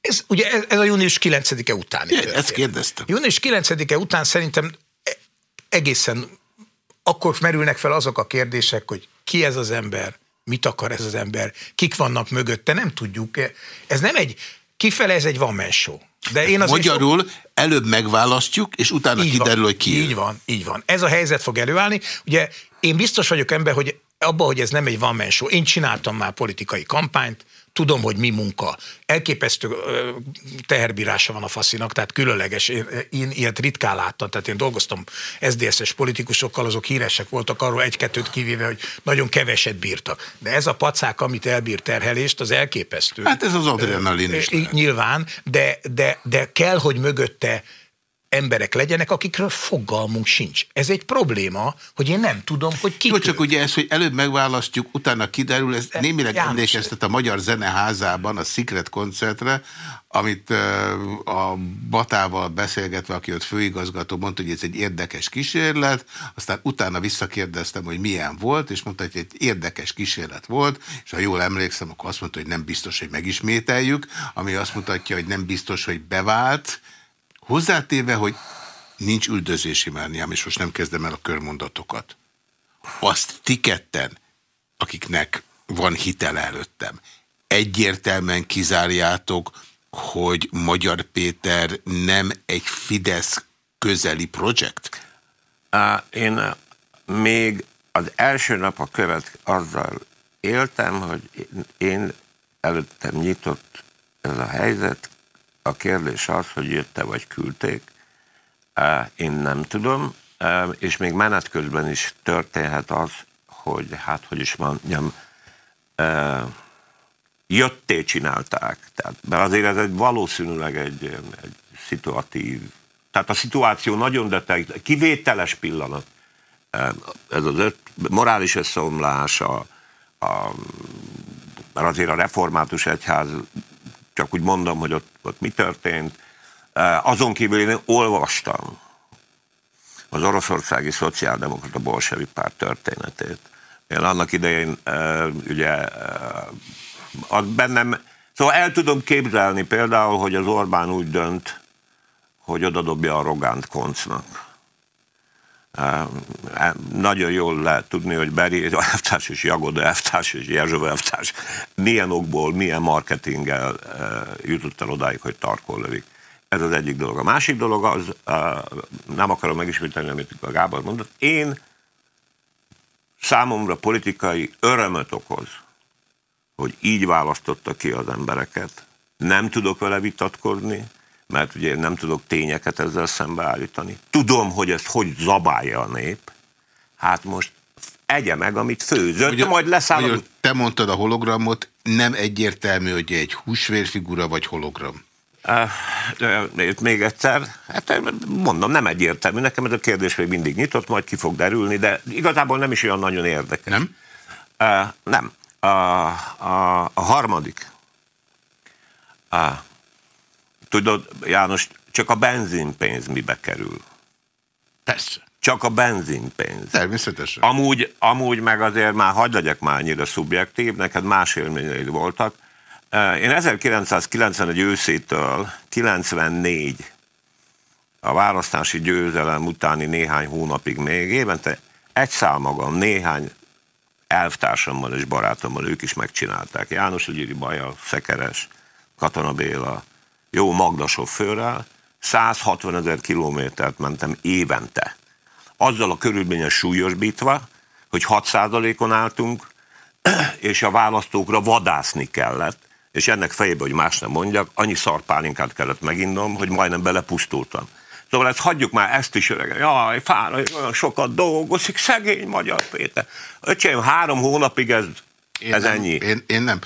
Ez, ugye ez, ez a június 9-e utáni történet. ezt kérdeztem. Június 9-e után szerintem egészen akkor merülnek fel azok a kérdések, hogy ki ez az ember, mit akar ez az ember, kik vannak mögötte, nem tudjuk. Ez nem egy, kifele ez egy van show. De én azért Magyarul előbb megválasztjuk, és utána így kiderül, van, hogy ki Így van, így van. Ez a helyzet fog előállni. Ugye én biztos vagyok ember, hogy abban, hogy ez nem egy van show. Én csináltam már politikai kampányt, tudom, hogy mi munka. Elképesztő teherbírása van a faszinak, tehát különleges. Én, én ilyet ritkán láttam, tehát én dolgoztam SZDSZ-es politikusokkal, azok híresek voltak arról egy-kettőt kivéve, hogy nagyon keveset bírtak. De ez a pacák, amit elbír terhelést, az elképesztő. Hát ez az adrenalin is. Nyilván, de, de, de kell, hogy mögötte emberek legyenek, akikről fogalmunk sincs. Ez egy probléma, hogy én nem tudom, hogy ki. Jó, csak ugye ez, hogy előbb megválasztjuk, utána kiderül, ez némileg János. emlékeztet a Magyar Zeneházában a Secret koncertre, amit a Batával beszélgetve, aki ott főigazgató, mondta, hogy ez egy érdekes kísérlet, aztán utána visszakérdeztem, hogy milyen volt, és mondta, hogy egy érdekes kísérlet volt, és ha jól emlékszem, akkor azt mondta, hogy nem biztos, hogy megismételjük, ami azt mutatja, hogy nem biztos, hogy bevált, hozzátéve, hogy nincs üldözési mániám, és most nem kezdem el a körmondatokat azt ti ketten, akiknek van hitele előttem, egyértelműen kizárjátok, hogy Magyar Péter nem egy Fidesz közeli projekt? Én még az első nap a követ azzal éltem, hogy én előttem nyitott ez a helyzet. A kérdés az, hogy jötte vagy küldték. Én nem tudom, és még menet közben is történhet az, hogy hát, hogy is mondjam, jötté csinálták. Tehát, mert azért ez egy valószínűleg egy, egy szituatív, tehát a szituáció nagyon detekt, kivételes pillanat. Ez az öt, morális összeomlás, a, a, mert azért a református egyház, csak úgy mondom, hogy ott, ott mi történt. Azon kívül én olvastam az oroszországi szociáldemokrata bolsevi párt történetét. Én annak idején ugye az bennem, szóval el tudom képzelni például, hogy az Orbán úgy dönt, hogy odadobja a Rogánt koncnak. Nagyon jól lehet tudni, hogy Beri elvtárs és Jagoda elvtárs és Jerzsova elvtárs milyen okból, milyen marketinggel jutott el odáig, hogy tarkol lövik. Ez az egyik dolog. A másik dolog az, nem akarom megismételni, amit a Gábor mondott, én számomra politikai örömöt okoz, hogy így választotta ki az embereket. Nem tudok vele vitatkozni, mert ugye nem tudok tényeket ezzel szembeállítani. Tudom, hogy ezt hogy zabálja a nép. Hát most egye meg, amit főzött, ugye, majd leszáll. Ugye, te mondtad a hologramot, nem egyértelmű, hogy egy húsvérfigura vagy hologram. Uh, még egyszer, hát mondom, nem egyértelmű. Nekem ez a kérdés még mindig nyitott, majd ki fog derülni, de igazából nem is olyan nagyon érdekes. Nem? Uh, nem. A, a, a harmadik. Uh, tudod, János, csak a benzinpénz mibe kerül? Persze. Csak a benzinpénz. Természetesen. Amúgy, amúgy meg azért már hagyd legyek már annyira szubjektív, neked más élményeid voltak. Én 1991 őszétől 94 a választási győzelem utáni néhány hónapig még évente egy szál magam, néhány elvtársammal és barátommal ők is megcsinálták. János Ügyiri Baja, Szekeres, Katona Béla, jó Magda sofőrrel, 160 ezer kilométert mentem évente. Azzal a körülményes súlyosbítva, hogy 6%-on álltunk, és a választókra vadászni kellett, és ennek fejében, hogy más nem mondjak, annyi szarpálinkát kellett meginnom, hogy majdnem belepusztultam. Szóval ezt hagyjuk már ezt is öregen. Jaj, fára, olyan sokat dolgozik, szegény Magyar Péter. Öcsém, három hónapig ez én ez nem, ennyi. Én, én nem.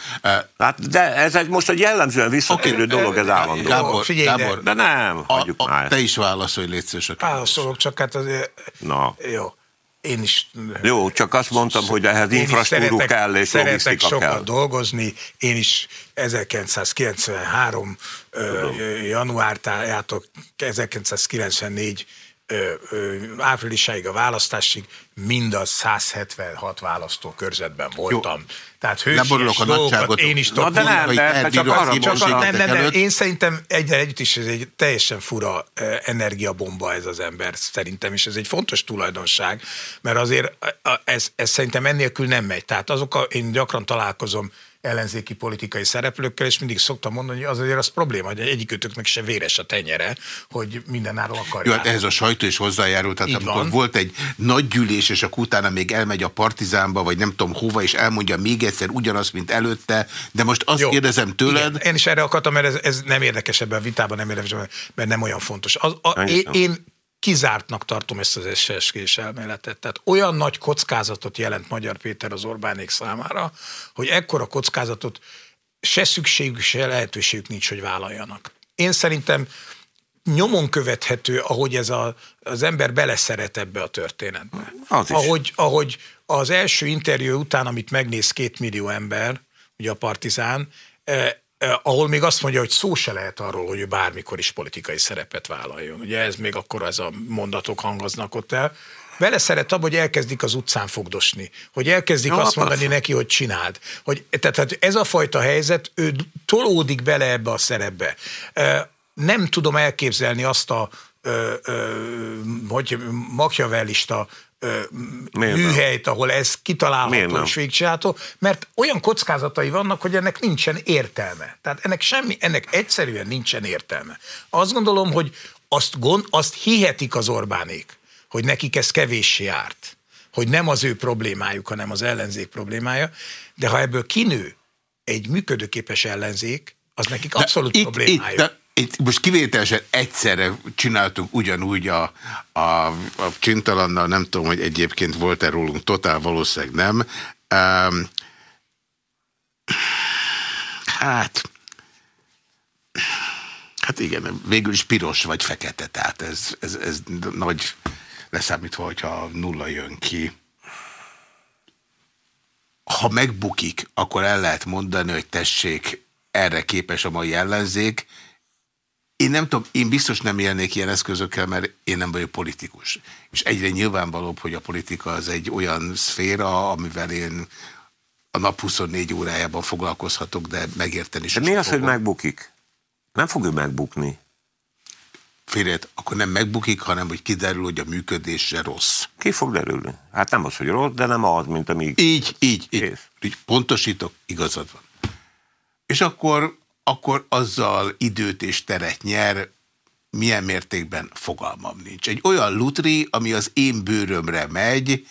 Hát, de ez egy most egy jellemzően visszatérő okay, dolog, ez állandó. Gábor, Figyelj, Gábor, de nem, hagyjuk a, már. Te is válaszolj, légy szíves. Válaszolok, csak hát azért... Na. Jó. Én is... Jó, csak azt mondtam, hogy ehhez infrastruktúra kell és Szeretek sokat kell. dolgozni. Én is 1993 Tudom. januártától 1994 áprilisáig a választásig mindaz 176 választókörzetben voltam. Jó. Tehát hősies dolgokat én is tudom. de nem, de csak, arra csak nem, nem, nem, én szerintem egyre együtt is ez egy teljesen fura energiabomba ez az ember szerintem, és ez egy fontos tulajdonság, mert azért ez, ez szerintem ennélkül nem megy. Tehát azok, a, én gyakran találkozom ellenzéki politikai szereplőkkel, és mindig szoktam mondani, hogy az azért az probléma, hogy egyikőtöknek se véres a tenyere, hogy mindenáron akarja. Jó, hát ehhez a sajtó is hozzájárult, tehát Így amikor van. volt egy nagy gyűlés, és akkor utána még elmegy a partizánba, vagy nem tudom hova, és elmondja még egyszer ugyanazt, mint előtte, de most azt Jó. kérdezem tőled. Igen, én is erre akartam, mert ez, ez nem érdekes ebben a vitában, nem érdekes, mert nem olyan fontos. Az, a, én, én kizártnak tartom ezt az SSK-s elméletet. Tehát olyan nagy kockázatot jelent Magyar Péter az Orbánék számára, hogy ekkora kockázatot se szükségük, se lehetőségük nincs, hogy vállaljanak. Én szerintem nyomon követhető, ahogy ez a, az ember beleszeret ebbe a történetbe. Az ahogy, ahogy az első interjú után, amit megnéz két millió ember, ugye a Partizán, Eh, ahol még azt mondja, hogy szó se lehet arról, hogy ő bármikor is politikai szerepet vállaljon. Ugye ez még akkor ez a mondatok hangoznak ott el. Vele szeret abba, hogy elkezdik az utcán fogdosni, hogy elkezdik ja, azt mondani neki, hogy csináld. Hogy, tehát ez a fajta helyzet, ő tolódik bele ebbe a szerepbe. Nem tudom elképzelni azt a hogy makjavellista műhelyt, ahol ez kitalálható és végcsinálható, mert olyan kockázatai vannak, hogy ennek nincsen értelme. Tehát ennek semmi, ennek egyszerűen nincsen értelme. Azt gondolom, hogy azt, gond, azt hihetik az Orbánék, hogy nekik ez kevéssé árt, hogy nem az ő problémájuk, hanem az ellenzék problémája, de ha ebből kinő egy működőképes ellenzék, az nekik abszolút de problémájuk. Itt, de itt most kivételesen egyszerre csináltuk ugyanúgy a, a, a csintalannal, nem tudom, hogy egyébként volt-e rólunk, totál valószínűleg nem. Um, hát, hát igen, végül is piros vagy fekete, tehát ez, ez, ez nagy leszámítva, hogyha nulla jön ki. Ha megbukik, akkor el lehet mondani, hogy tessék, erre képes a mai ellenzék, én nem tudom, én biztos nem élnék ilyen eszközökkel, mert én nem vagyok politikus. És egyre nyilvánvalóbb, hogy a politika az egy olyan szféra, amivel én a nap 24 órájában foglalkozhatok, de megérteni is. De mi az, fogom. hogy megbukik? Nem fog ő megbukni. Félret, akkor nem megbukik, hanem hogy kiderül, hogy a működése rossz. Ki fog derülni? Hát nem az, hogy rossz, de nem az, mint amíg... Így, így, így. így pontosítok, igazad van. És akkor akkor azzal időt és teret nyer, milyen mértékben fogalmam nincs. Egy olyan lutri, ami az én bőrömre megy,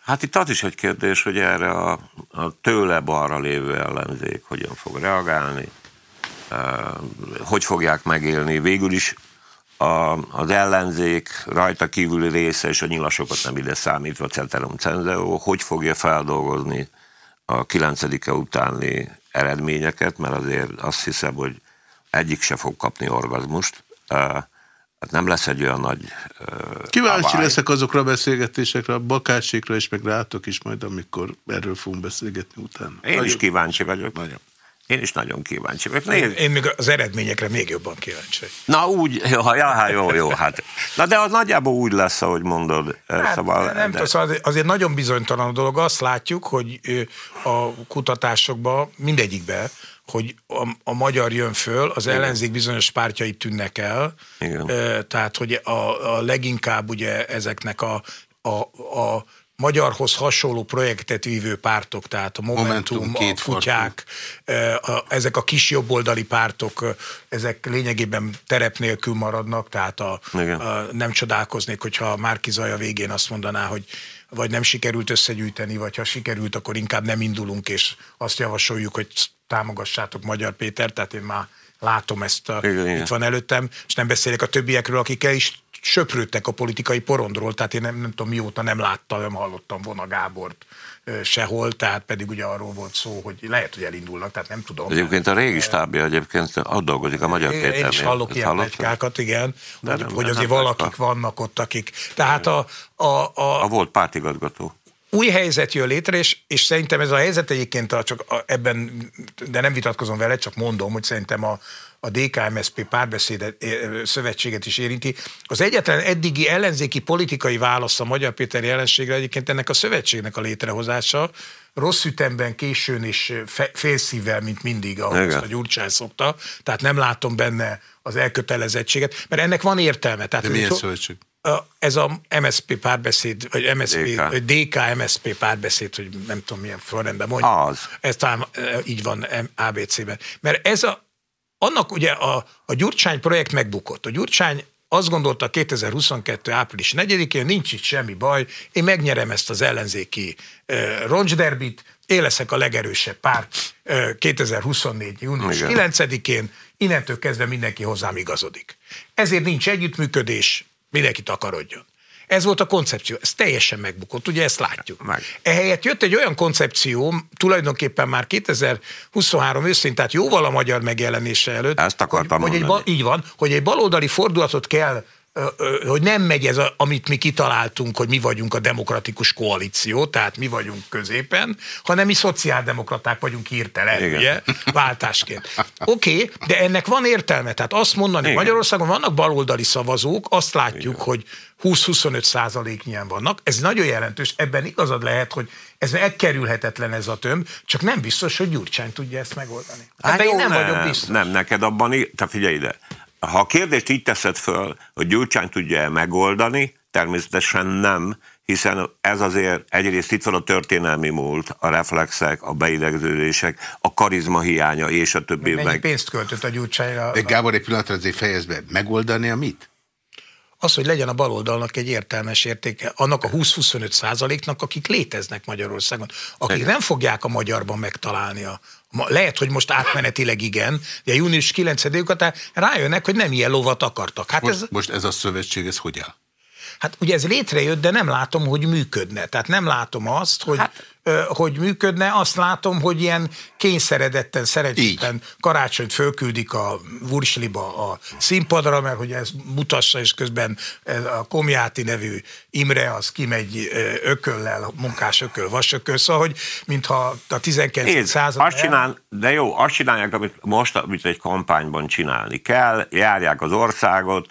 Hát itt az is egy kérdés, hogy erre a, a tőle balra lévő ellenzék hogyan fog reagálni, hogy fogják megélni. Végül is a, az ellenzék rajta kívüli része és a nyilasokat nem ide számítva, Ceterum Cenzeo, hogy fogja feldolgozni a 9 -e utáni eredményeket, mert azért azt hiszem, hogy egyik se fog kapni orgazmust. Hát nem lesz egy olyan nagy Kíváncsi abály. leszek azokra a beszélgetésekre, a bakácsékra, és meg rátok is majd, amikor erről fogunk beszélgetni utána. Én nagyon, is kíváncsi vagyok. Nagyon. Én is nagyon kíváncsi vagyok. Nézd. Én még az eredményekre még jobban kíváncsi Na úgy, ha, ja, hát jó, jó, hát. Na de az nagyjából úgy lesz, ahogy mondod. Hát, szóval, nem de... tudom, szóval azért nagyon bizonytalan a dolog. Azt látjuk, hogy a kutatásokban, mindegyikben, hogy a, a magyar jön föl, az Igen. ellenzék bizonyos pártjai tűnnek el, Igen. tehát hogy a, a leginkább ugye ezeknek a, a, a magyarhoz hasonló projektet vívő pártok, tehát a Momentum, Momentum a Futyák, a, ezek a kis jobboldali pártok, ezek lényegében terep nélkül maradnak, tehát a, a, nem csodálkoznék, hogyha Márki Zaja végén azt mondaná, hogy vagy nem sikerült összegyűjteni, vagy ha sikerült, akkor inkább nem indulunk, és azt javasoljuk, hogy támogassátok Magyar Péter, tehát én már látom ezt, a, igen, itt igen. van előttem, és nem beszélek a többiekről, akikkel is söprődtek a politikai porondról, tehát én nem, nem tudom mióta nem láttam, nem hallottam Vona Gábort sehol, tehát pedig ugye arról volt szó, hogy lehet, hogy elindulnak, tehát nem tudom. Egyébként a régi stábja egyébként ott dolgozik a Magyar Péter. Én is hallok ilyen plegykákat, igen, De hogy, nem, hogy azért valakik vannak ott, akik... Tehát a... A, a, a volt pártigazgató új helyzet jön létre, és, és szerintem ez a helyzet egyébként a, csak a, ebben, de nem vitatkozom vele, csak mondom, hogy szerintem a, a DKMSP párbeszédet, szövetséget is érinti. Az egyetlen eddigi ellenzéki politikai válasz a Magyar Péter jelenségre egyébként ennek a szövetségnek a létrehozása, rossz ütemben, későn és félszívvel, mint mindig, ahogy a Gyurcsány szokta, tehát nem látom benne az elkötelezettséget, mert ennek van értelme. Tehát De milyen szövetség? Ez a MSP párbeszéd, vagy MSP, DK. vagy DK MSP párbeszéd, hogy nem tudom milyen sorrendben mondja. Az. Ez talán így van ABC-ben. Mert ez a, annak ugye a, a Gyurcsány projekt megbukott. A Gyurcsány azt gondolta 2022. április 4-én, nincs itt semmi baj, én megnyerem ezt az ellenzéki uh, roncsderbit, én leszek a legerősebb párt uh, 2024. június 9-én, innentől kezdve mindenki hozzám igazodik. Ezért nincs együttműködés, mindenki takarodjon. Ez volt a koncepció, ez teljesen megbukott, ugye ezt látjuk. Meg. Ehelyett jött egy olyan koncepció, tulajdonképpen már 2023 őszén, tehát jóval a magyar megjelenése előtt, ezt akartam hogy, hogy egy, így van, hogy egy baloldali fordulatot kell hogy nem megy ez, a, amit mi kitaláltunk, hogy mi vagyunk a demokratikus koalíció, tehát mi vagyunk középen, hanem mi szociáldemokraták vagyunk hirtelen, Igen. ugye, váltásként. Oké, okay, de ennek van értelme, tehát azt mondani, Igen. Magyarországon vannak baloldali szavazók, azt látjuk, Igen. hogy 20-25 százaléknyian vannak, ez nagyon jelentős, ebben igazad lehet, hogy ez megkerülhetetlen ez a tömb, csak nem biztos, hogy Gyurcsány tudja ezt megoldani. Hát Ebben én nem, nem vagyok biztos. Nem, neked abban, te figyelj ide, ha a kérdést így teszed föl, hogy Gyurcsány tudja-e megoldani, természetesen nem, hiszen ez azért egyrészt itt van a történelmi múlt, a reflexek, a beidegződések, a karizma hiánya és a többi. Mennyi meg... pénzt költött a gyurcsányra? De Gábor, egy pillanatra azért fejezbe, megoldani a mit? Az, hogy legyen a baloldalnak egy értelmes értéke, annak a 20-25 százaléknak, akik léteznek Magyarországon, akik Igen. nem fogják a magyarban megtalálni a, lehet, hogy most átmenetileg igen, de június 9 után rájönnek, hogy nem ilyen lovat akartak. Hát most, ez, most ez a szövetség, ez hogy áll? Hát ugye ez létrejött, de nem látom, hogy működne. Tehát nem látom azt, hogy, hát, hogy működne, azt látom, hogy ilyen kényszeredetten, szerencsétlen karácsonyt fölküldik a Vursliba a színpadra, mert hogy ez mutassa, és közben a Komjáti nevű Imre az kimegy ököllel, munkás ököl, vasököl, szóval, hogy mintha a 19. század... Azt csinál, de jó, azt csinálják, amit most, amit egy kampányban csinálni kell, járják az országot,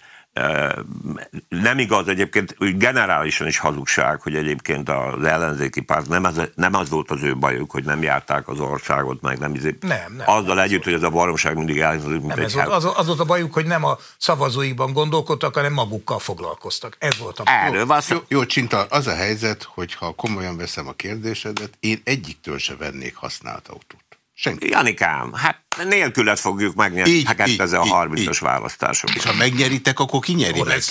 nem igaz egyébként, úgy generálisan is hazugság, hogy egyébként az ellenzéki párt nem az, nem az volt az ő bajuk, hogy nem járták az országot, meg nem izé. Nem, nem. Azzal nem együtt, hogy ez a baromság mindig elhangzik, nem, ez volt, az, az volt a bajuk, hogy nem a szavazóikban gondolkodtak, hanem magukkal foglalkoztak. Ez volt a Erről van jó, jó, Csintal, az a helyzet, hogy ha komolyan veszem a kérdésedet, én egyiktől se vennék használt autót. Senki. Janikám, hát nélkület fogjuk megnyerni így, 2030-as választások. És ha megnyeritek, akkor ki nyeri meg?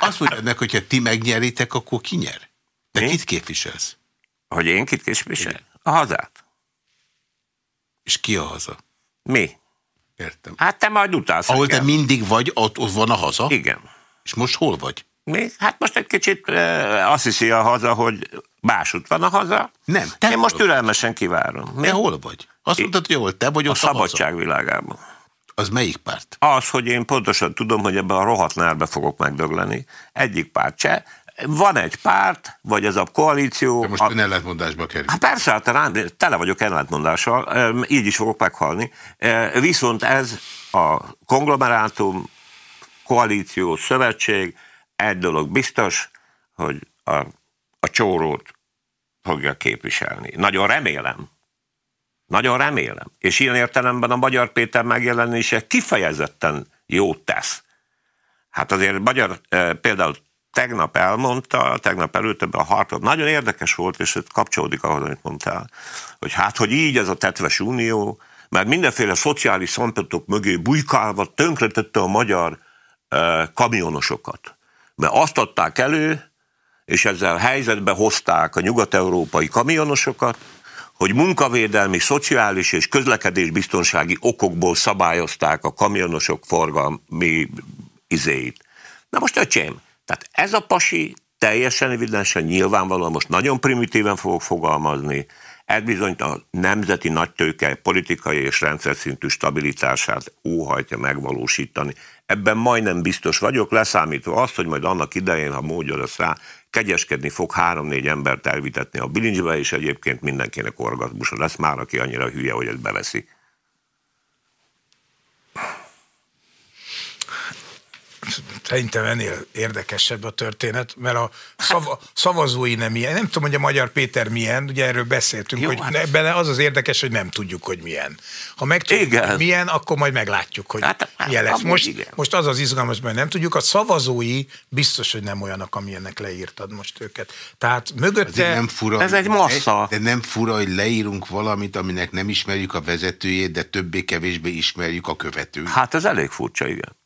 Azt mondja ennek, hogyha ti megnyeritek, akkor ki nyer? De Mi? kit képviselsz? Hogy én kit képviselek? A hazát. És ki a haza? Mi? Értem. Hát te majd utálsz. Ahol te mindig vagy, ott, ott van a haza? Igen. És most hol vagy? Mi? Hát most egy kicsit e, azt hiszi a haza, hogy másút van a haza. Nem, te Én most hol? türelmesen kívárom. Mi? Te hol vagy? Azt mondtad, hogy hol te vagy, A ott a, szabadság világában. Az melyik párt? Az, hogy én pontosan tudom, hogy ebben a rohadt nárbe fogok megdögleni. Egyik párt se. Van egy párt, vagy ez a koalíció. De most a... ellentmondásba kerül. Hát persze, hát rám, tele vagyok ellentmondással, így is fogok meghalni. Viszont ez a konglomerátum, koalíció, szövetség, egy dolog biztos, hogy a, a csórót fogja képviselni. Nagyon remélem. Nagyon remélem. És ilyen értelemben a Magyar Péter megjelenése kifejezetten jót tesz. Hát azért Magyar e, például tegnap elmondta, tegnap előtt a harcot, nagyon érdekes volt, és ez kapcsolódik ahhoz, amit mondtál, hogy hát, hogy így ez a tetves unió, mert mindenféle szociális szempontok mögé bujkálva tönkretette a magyar e, kamionosokat. Mert azt adták elő, és ezzel helyzetbe hozták a nyugat-európai kamionosokat, hogy munkavédelmi, szociális és közlekedésbiztonsági okokból szabályozták a kamionosok forgalmi izéit. Na most öcsém, tehát ez a pasi teljesen evidensen nyilvánvalóan most nagyon primitíven fogok fogalmazni, ez bizony a nemzeti nagytőke politikai és rendszer szintű stabilitását óhajtja megvalósítani. Ebben majdnem biztos vagyok, leszámítva azt, hogy majd annak idején, ha módja lesz rá, kegyeskedni fog három-négy embert elvitetni a bilincsbe, és egyébként mindenkinek orgazmusa lesz már, aki annyira hülye, hogy ezt beveszi. Szerintem ennél érdekesebb a történet, mert a szava, szavazói nem ilyen. Nem tudom, hogy a Magyar Péter milyen, ugye erről beszéltünk, Jó, hogy hát- bele az az érdekes, hogy nem tudjuk, hogy milyen. Ha megtudjuk, Igen. hogy milyen, akkor majd meglátjuk, hogy Hát, hát, milyen lesz. Most, igen. most az az izgalmas, mert nem tudjuk, a szavazói biztos, hogy nem olyanok, amilyennek leírtad most őket. Tehát mögötte... Nem fura, Ez egy massza. De nem fura, hogy leírunk valamit, aminek nem ismerjük a vezetőjét, de többé-kevésbé ismerjük a követőjét. Hát ez elég furcsa, igen.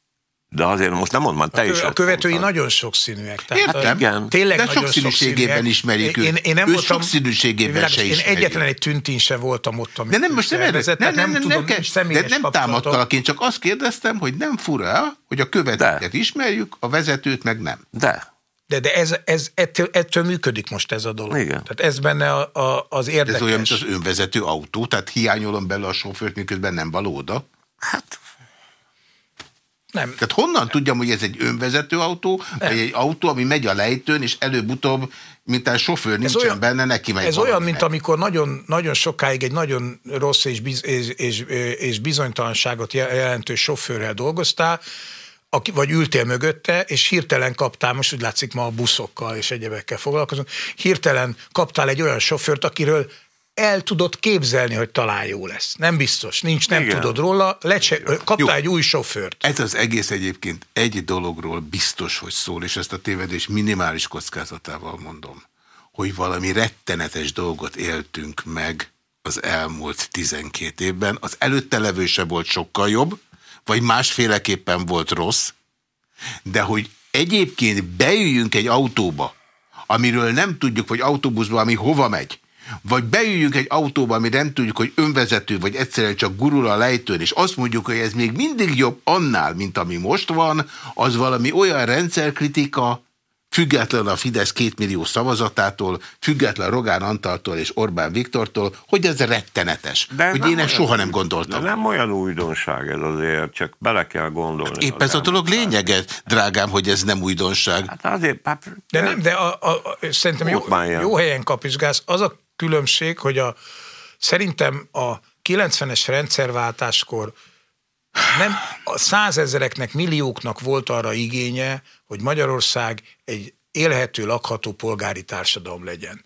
De azért most nem mondom, te A is. a követői mondtad. nagyon sokszínűek. Értem, igen. Tényleg de nagyon sokszínűségében ismerjük én, őt. én nem Ő voltam, sokszínűségében se Én egyetlen egy tüntin se voltam ott, amit De nem, most nem, erre, nem, tehát nem, nem, tudom, nem, de nem támadtalak, én csak azt kérdeztem, hogy nem fura, hogy a követőket De. ismerjük, a vezetőt meg nem. De. De, de ez, ez ettől, ettől működik most ez a dolog. Igen. Tehát ez benne a, a, az De érdekes. ez olyan, mint az önvezető autó, tehát hiányolom belőle a sofőrt, miközben nem valóda. Hát Nem. Tehát honnan tudjam, hogy ez egy önvezető autó, vagy egy autó, ami megy a lejtőn, és előbb-utóbb, mint a sofőr nincsen olyan, benne, neki megy Ez olyan, mint amikor nagyon, nagyon sokáig egy nagyon rossz és, biz, és, és, és bizonytalanságot jelentő sofőrrel dolgoztál, aki, vagy ültél mögötte, és hirtelen kaptál, most úgy látszik ma a buszokkal és egyebekkel foglalkozunk, hirtelen kaptál egy olyan sofőrt, akiről el tudod képzelni, hogy talán jó lesz. Nem biztos, nincs, nem Igen. tudod róla, lecse, kaptál Jó. egy új sofőrt. Ez az egész egyébként egy dologról biztos, hogy szól, és ezt a tévedés minimális kockázatával mondom, hogy valami rettenetes dolgot éltünk meg az elmúlt 12 évben. Az előtte levő se volt sokkal jobb, vagy másféleképpen volt rossz, de hogy egyébként beüljünk egy autóba, amiről nem tudjuk, hogy autóbuszba, ami hova megy, vagy beüljünk egy autóba, ami nem tudjuk, hogy önvezető, vagy egyszerűen csak gurul a lejtőn, és azt mondjuk, hogy ez még mindig jobb annál, mint ami most van, az valami olyan rendszerkritika, független a Fidesz két millió szavazatától, független Rogán Antaltól és Orbán Viktortól, hogy ez rettenetes. De hogy én ezt soha nem de gondoltam. nem olyan újdonság ez azért, csak bele kell gondolni. Épp az ez a dolog lényege, drágám, hogy ez nem újdonság. Hát azért, hát, De nem, de a, a, a, szerintem jó, jó helyen kapizsgálsz. Az a különbség, hogy a, szerintem a 90-es rendszerváltáskor nem a százezereknek, millióknak volt arra igénye, hogy Magyarország egy élhető, lakható polgári társadalom legyen.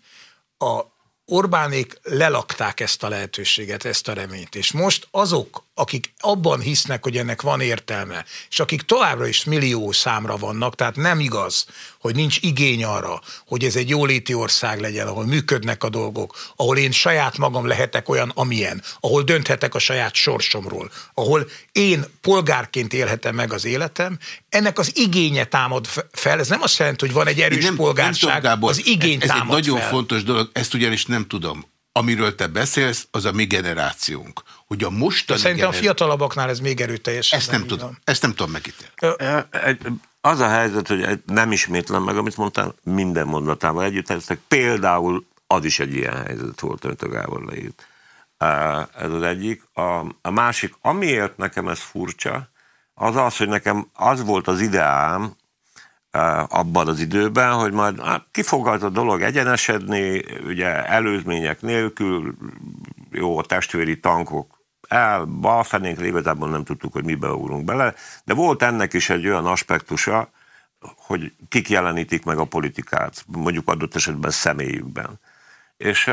A Orbánék lelakták ezt a lehetőséget, ezt a reményt. És most azok akik abban hisznek, hogy ennek van értelme, és akik továbbra is millió számra vannak, tehát nem igaz, hogy nincs igény arra, hogy ez egy jóléti ország legyen, ahol működnek a dolgok, ahol én saját magam lehetek olyan, amilyen, ahol dönthetek a saját sorsomról, ahol én polgárként élhetem meg az életem, ennek az igénye támad fel. Ez nem azt jelenti, hogy van egy erős nem, polgárság, nem tudom, Gábor, az igény ez, ez támad egy nagyon fel. fontos dolog, ezt ugyanis nem tudom. Amiről te beszélsz, az a mi generációnk. Hogy a mostani Szerintem gener... a fiatalabbaknál ez még erőteljesebb. Ezt nem, nem tudom. Ezt nem tudom megítélni. Az a helyzet, hogy nem ismétlem meg, amit mondtál, minden mondatával együtt eztek. Például az is egy ilyen helyzet volt, amit a Gábor leírt. Ez az egyik. A, a másik, amiért nekem ez furcsa, az az, hogy nekem az volt az ideám abban az időben, hogy majd hát, ki fog az a dolog egyenesedni, ugye előzmények nélkül, jó, a testvéri tankok el, balfenénk igazából nem tudtuk, hogy mibe ugrunk bele, de volt ennek is egy olyan aspektusa, hogy kik jelenítik meg a politikát, mondjuk adott esetben személyükben. És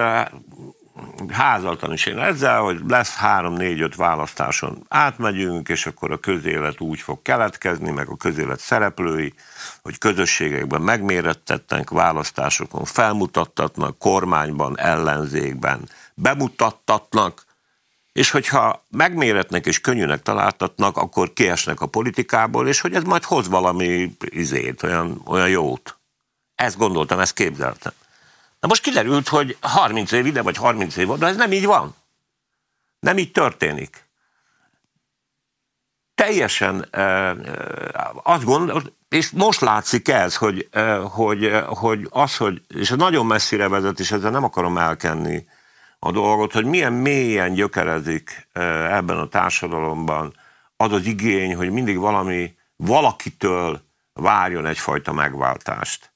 házaltan is én ezzel, hogy lesz három-négy-öt választáson átmegyünk, és akkor a közélet úgy fog keletkezni, meg a közélet szereplői, hogy közösségekben megmérettetnek, választásokon felmutattatnak, kormányban, ellenzékben bemutattatnak, és hogyha megméretnek és könnyűnek találtatnak, akkor kiesnek a politikából, és hogy ez majd hoz valami izét, olyan, olyan jót. Ezt gondoltam, ezt képzeltem. Na most kiderült, hogy 30 év ide, vagy 30 év oda, ez nem így van. Nem így történik. Teljesen eh, azt gondol, és most látszik ez, hogy, eh, hogy, eh, hogy az, hogy, és ez nagyon messzire vezet, és ezzel nem akarom elkenni a dolgot, hogy milyen mélyen gyökerezik ebben a társadalomban az az igény, hogy mindig valami, valakitől várjon egyfajta megváltást.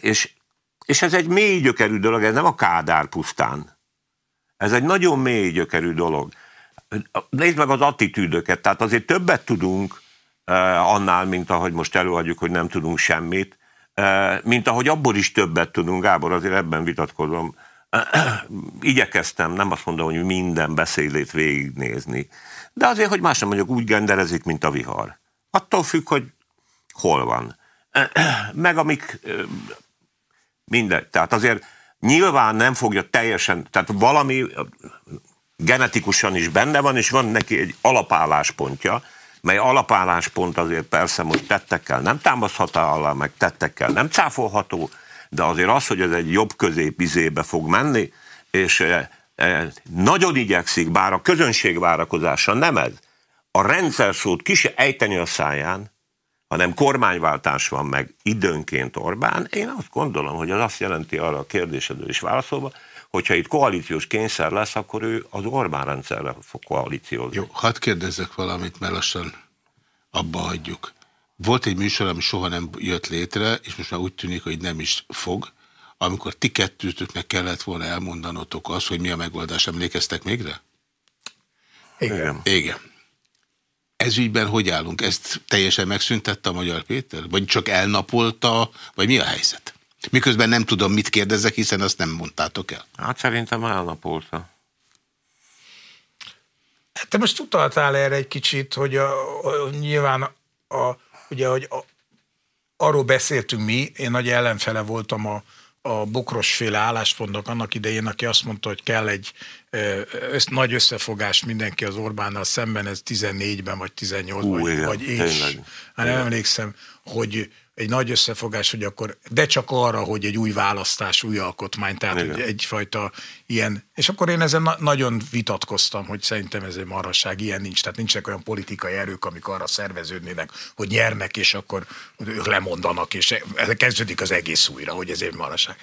És és ez egy mély gyökerű dolog, ez nem a kádár pusztán. Ez egy nagyon mély gyökerű dolog. Nézd meg az attitűdöket, tehát azért többet tudunk annál, mint ahogy most előadjuk, hogy nem tudunk semmit, mint ahogy abból is többet tudunk. Gábor, azért ebben vitatkozom. Igyekeztem, nem azt mondom, hogy minden beszédét végignézni, de azért, hogy más nem mondjuk, úgy genderezik, mint a vihar. Attól függ, hogy hol van. Meg amik minden. Tehát azért nyilván nem fogja teljesen, tehát valami genetikusan is benne van, és van neki egy alapálláspontja, mely alapálláspont azért persze most tettekkel nem támaszható alá, meg tettekkel nem cáfolható, de azért az, hogy ez egy jobb közép izébe fog menni, és e, e, nagyon igyekszik, bár a közönség várakozása nem ez, a rendszer szót ki se ejteni a száján, hanem kormányváltás van meg időnként Orbán, én azt gondolom, hogy az azt jelenti arra a kérdésedről is válaszolva, hogyha itt koalíciós kényszer lesz, akkor ő az Orbán rendszerre fog koalíciózni. Jó, hadd kérdezzek valamit, mert lassan abba hagyjuk. Volt egy műsor, ami soha nem jött létre, és most már úgy tűnik, hogy nem is fog, amikor ti kettőtöknek kellett volna elmondanotok az, hogy mi a megoldás. Emlékeztek mégre? Igen. Igen. Ez ügyben hogy állunk? Ezt teljesen megszüntette a Magyar Péter? Vagy csak elnapolta? Vagy mi a helyzet? Miközben nem tudom, mit kérdezek, hiszen azt nem mondtátok el. Hát szerintem elnapolta. Te most utaltál erre egy kicsit, hogy a, a, nyilván a, ugye, hogy a, arról beszéltünk mi, én nagy ellenfele voltam a, a bokrosféle álláspontnak annak idején, aki azt mondta, hogy kell egy össz, nagy összefogás mindenki az Orbánnal szemben, ez 14-ben vagy 18-ban, vagy, vagy és, hát nem emlékszem, hogy egy nagy összefogás, hogy akkor, de csak arra, hogy egy új választás, új alkotmány, tehát egy, egyfajta ilyen, és akkor én ezen na- nagyon vitatkoztam, hogy szerintem ez egy marasság, ilyen nincs, tehát nincsenek olyan politikai erők, amik arra szerveződnének, hogy nyernek, és akkor ők lemondanak, és kezdődik az egész újra, hogy ez egy marasság.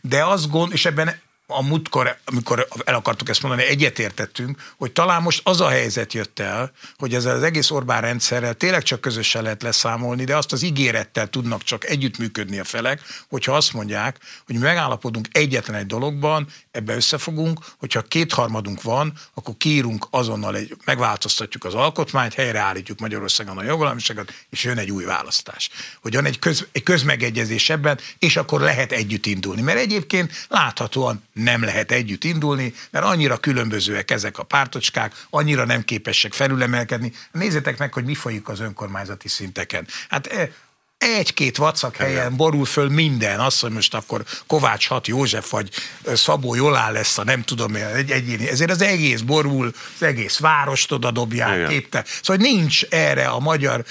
De azt gond, és ebben a múltkor, amikor el akartuk ezt mondani, egyetértettünk, hogy talán most az a helyzet jött el, hogy ezzel az egész Orbán rendszerrel tényleg csak közösen lehet leszámolni, de azt az ígérettel tudnak csak együttműködni a felek, hogyha azt mondják, hogy megállapodunk egyetlen egy dologban, ebbe összefogunk, hogyha kétharmadunk van, akkor kiírunk azonnal, egy, megváltoztatjuk az alkotmányt, helyreállítjuk Magyarországon a jogalamiságot, és jön egy új választás. Hogy van egy, köz, egy közmegegyezés ebben, és akkor lehet együtt indulni. Mert egyébként láthatóan nem lehet együtt indulni, mert annyira különbözőek ezek a pártocskák, annyira nem képesek felülemelkedni. Nézzétek meg, hogy mi folyik az önkormányzati szinteken. Hát e, egy-két vacak helyen borul föl minden, azt, hogy most akkor Kovács Hat József vagy Szabó Jolá lesz a nem tudom egy egyéni, ezért az egész borul, az egész várost oda dobják, képte. Szóval nincs erre a magyar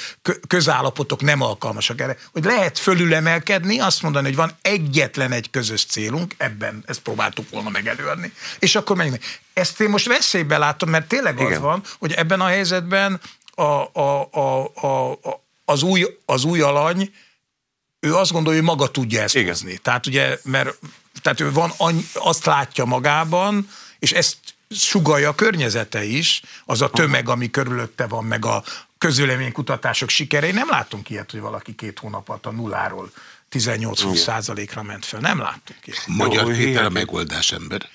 közállapotok nem alkalmasak erre, hogy lehet fölülemelkedni, azt mondani, hogy van egyetlen egy közös célunk, ebben ezt próbáltuk volna megelőadni, és akkor menjünk. Ezt én most veszélybe látom, mert tényleg Igen. az van, hogy ebben a helyzetben a, a, a, a, a az új, az új alany, ő azt gondolja, hogy maga tudja ezt Igen. hozni. Tehát ugye, mert tehát ő van, azt látja magában, és ezt sugalja a környezete is, az a tömeg, ami körülötte van, meg a közvéleménykutatások sikerei. Nem látunk ilyet, hogy valaki két hónap alatt a nulláról 18-20 százalékra ment fel. Nem láttunk ilyet. Magyar Péter a megoldás ember.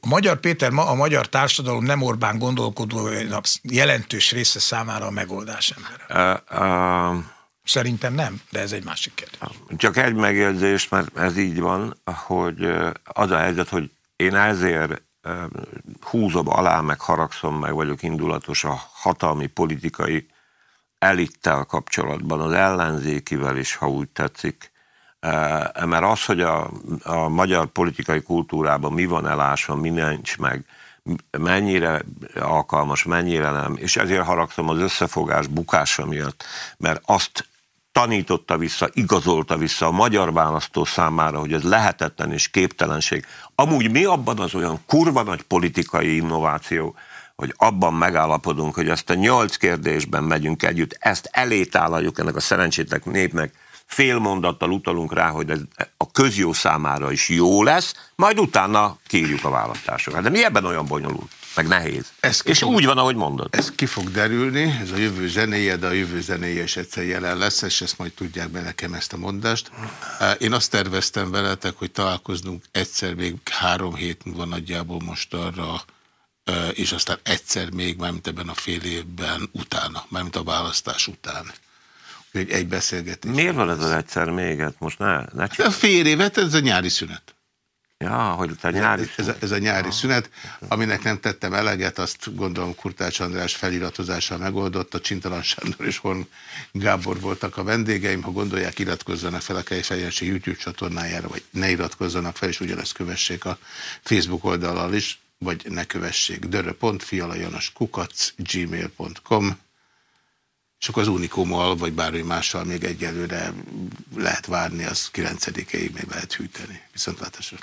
A Magyar Péter, a magyar társadalom nem Orbán gondolkodóinak jelentős része számára a megoldás ember. Uh, uh, Szerintem nem, de ez egy másik kérdés. Csak egy megjegyzés, mert ez így van, hogy az a helyzet, hogy én ezért húzom alá, meg haragszom, meg vagyok indulatos a hatalmi politikai elittel kapcsolatban, az ellenzékivel is, ha úgy tetszik, mert az, hogy a, a magyar politikai kultúrában mi van elásva, mi nincs meg, mennyire alkalmas, mennyire nem, és ezért haragszom az összefogás bukása miatt, mert azt tanította vissza, igazolta vissza a magyar választó számára, hogy ez lehetetlen és képtelenség. Amúgy mi abban az olyan kurva nagy politikai innováció, hogy abban megállapodunk, hogy ezt a nyolc kérdésben megyünk együtt, ezt elétálaljuk ennek a szerencsétlen népnek, fél mondattal utalunk rá, hogy ez a közjó számára is jó lesz, majd utána kírjuk a választásokat. De mi ebben olyan bonyolult? meg nehéz. Ez és fog, úgy van, ahogy mondod. Ez ki fog derülni, ez a jövő zenéje, de a jövő zenéje is egyszer jelen lesz, és ezt majd tudják be nekem ezt a mondást. Én azt terveztem veletek, hogy találkoznunk egyszer még három hét múlva nagyjából most arra, és aztán egyszer még, mármint ebben a fél évben utána, mármint a választás után hogy egy beszélgetés. Miért van ez az egyszer még? Hát most ne, ne csak... A fél évet, ez a nyári szünet. Ja, hogy a nyári ez, ez, ez a nyári ja. szünet, aminek nem tettem eleget, azt gondolom Kurtács András feliratozással megoldott, a Csintalan Sándor és Horn Gábor voltak a vendégeim, ha gondolják, iratkozzanak fel a Kejfejenség YouTube csatornájára, vagy ne iratkozzanak fel, és ugyanezt kövessék a Facebook oldalal is, vagy ne kövessék dörö.fialajanaskukac gmail.com akkor az Unikummal, vagy bármi mással még egyelőre lehet várni, az 9-ig még lehet hűteni. Viszontlátásra.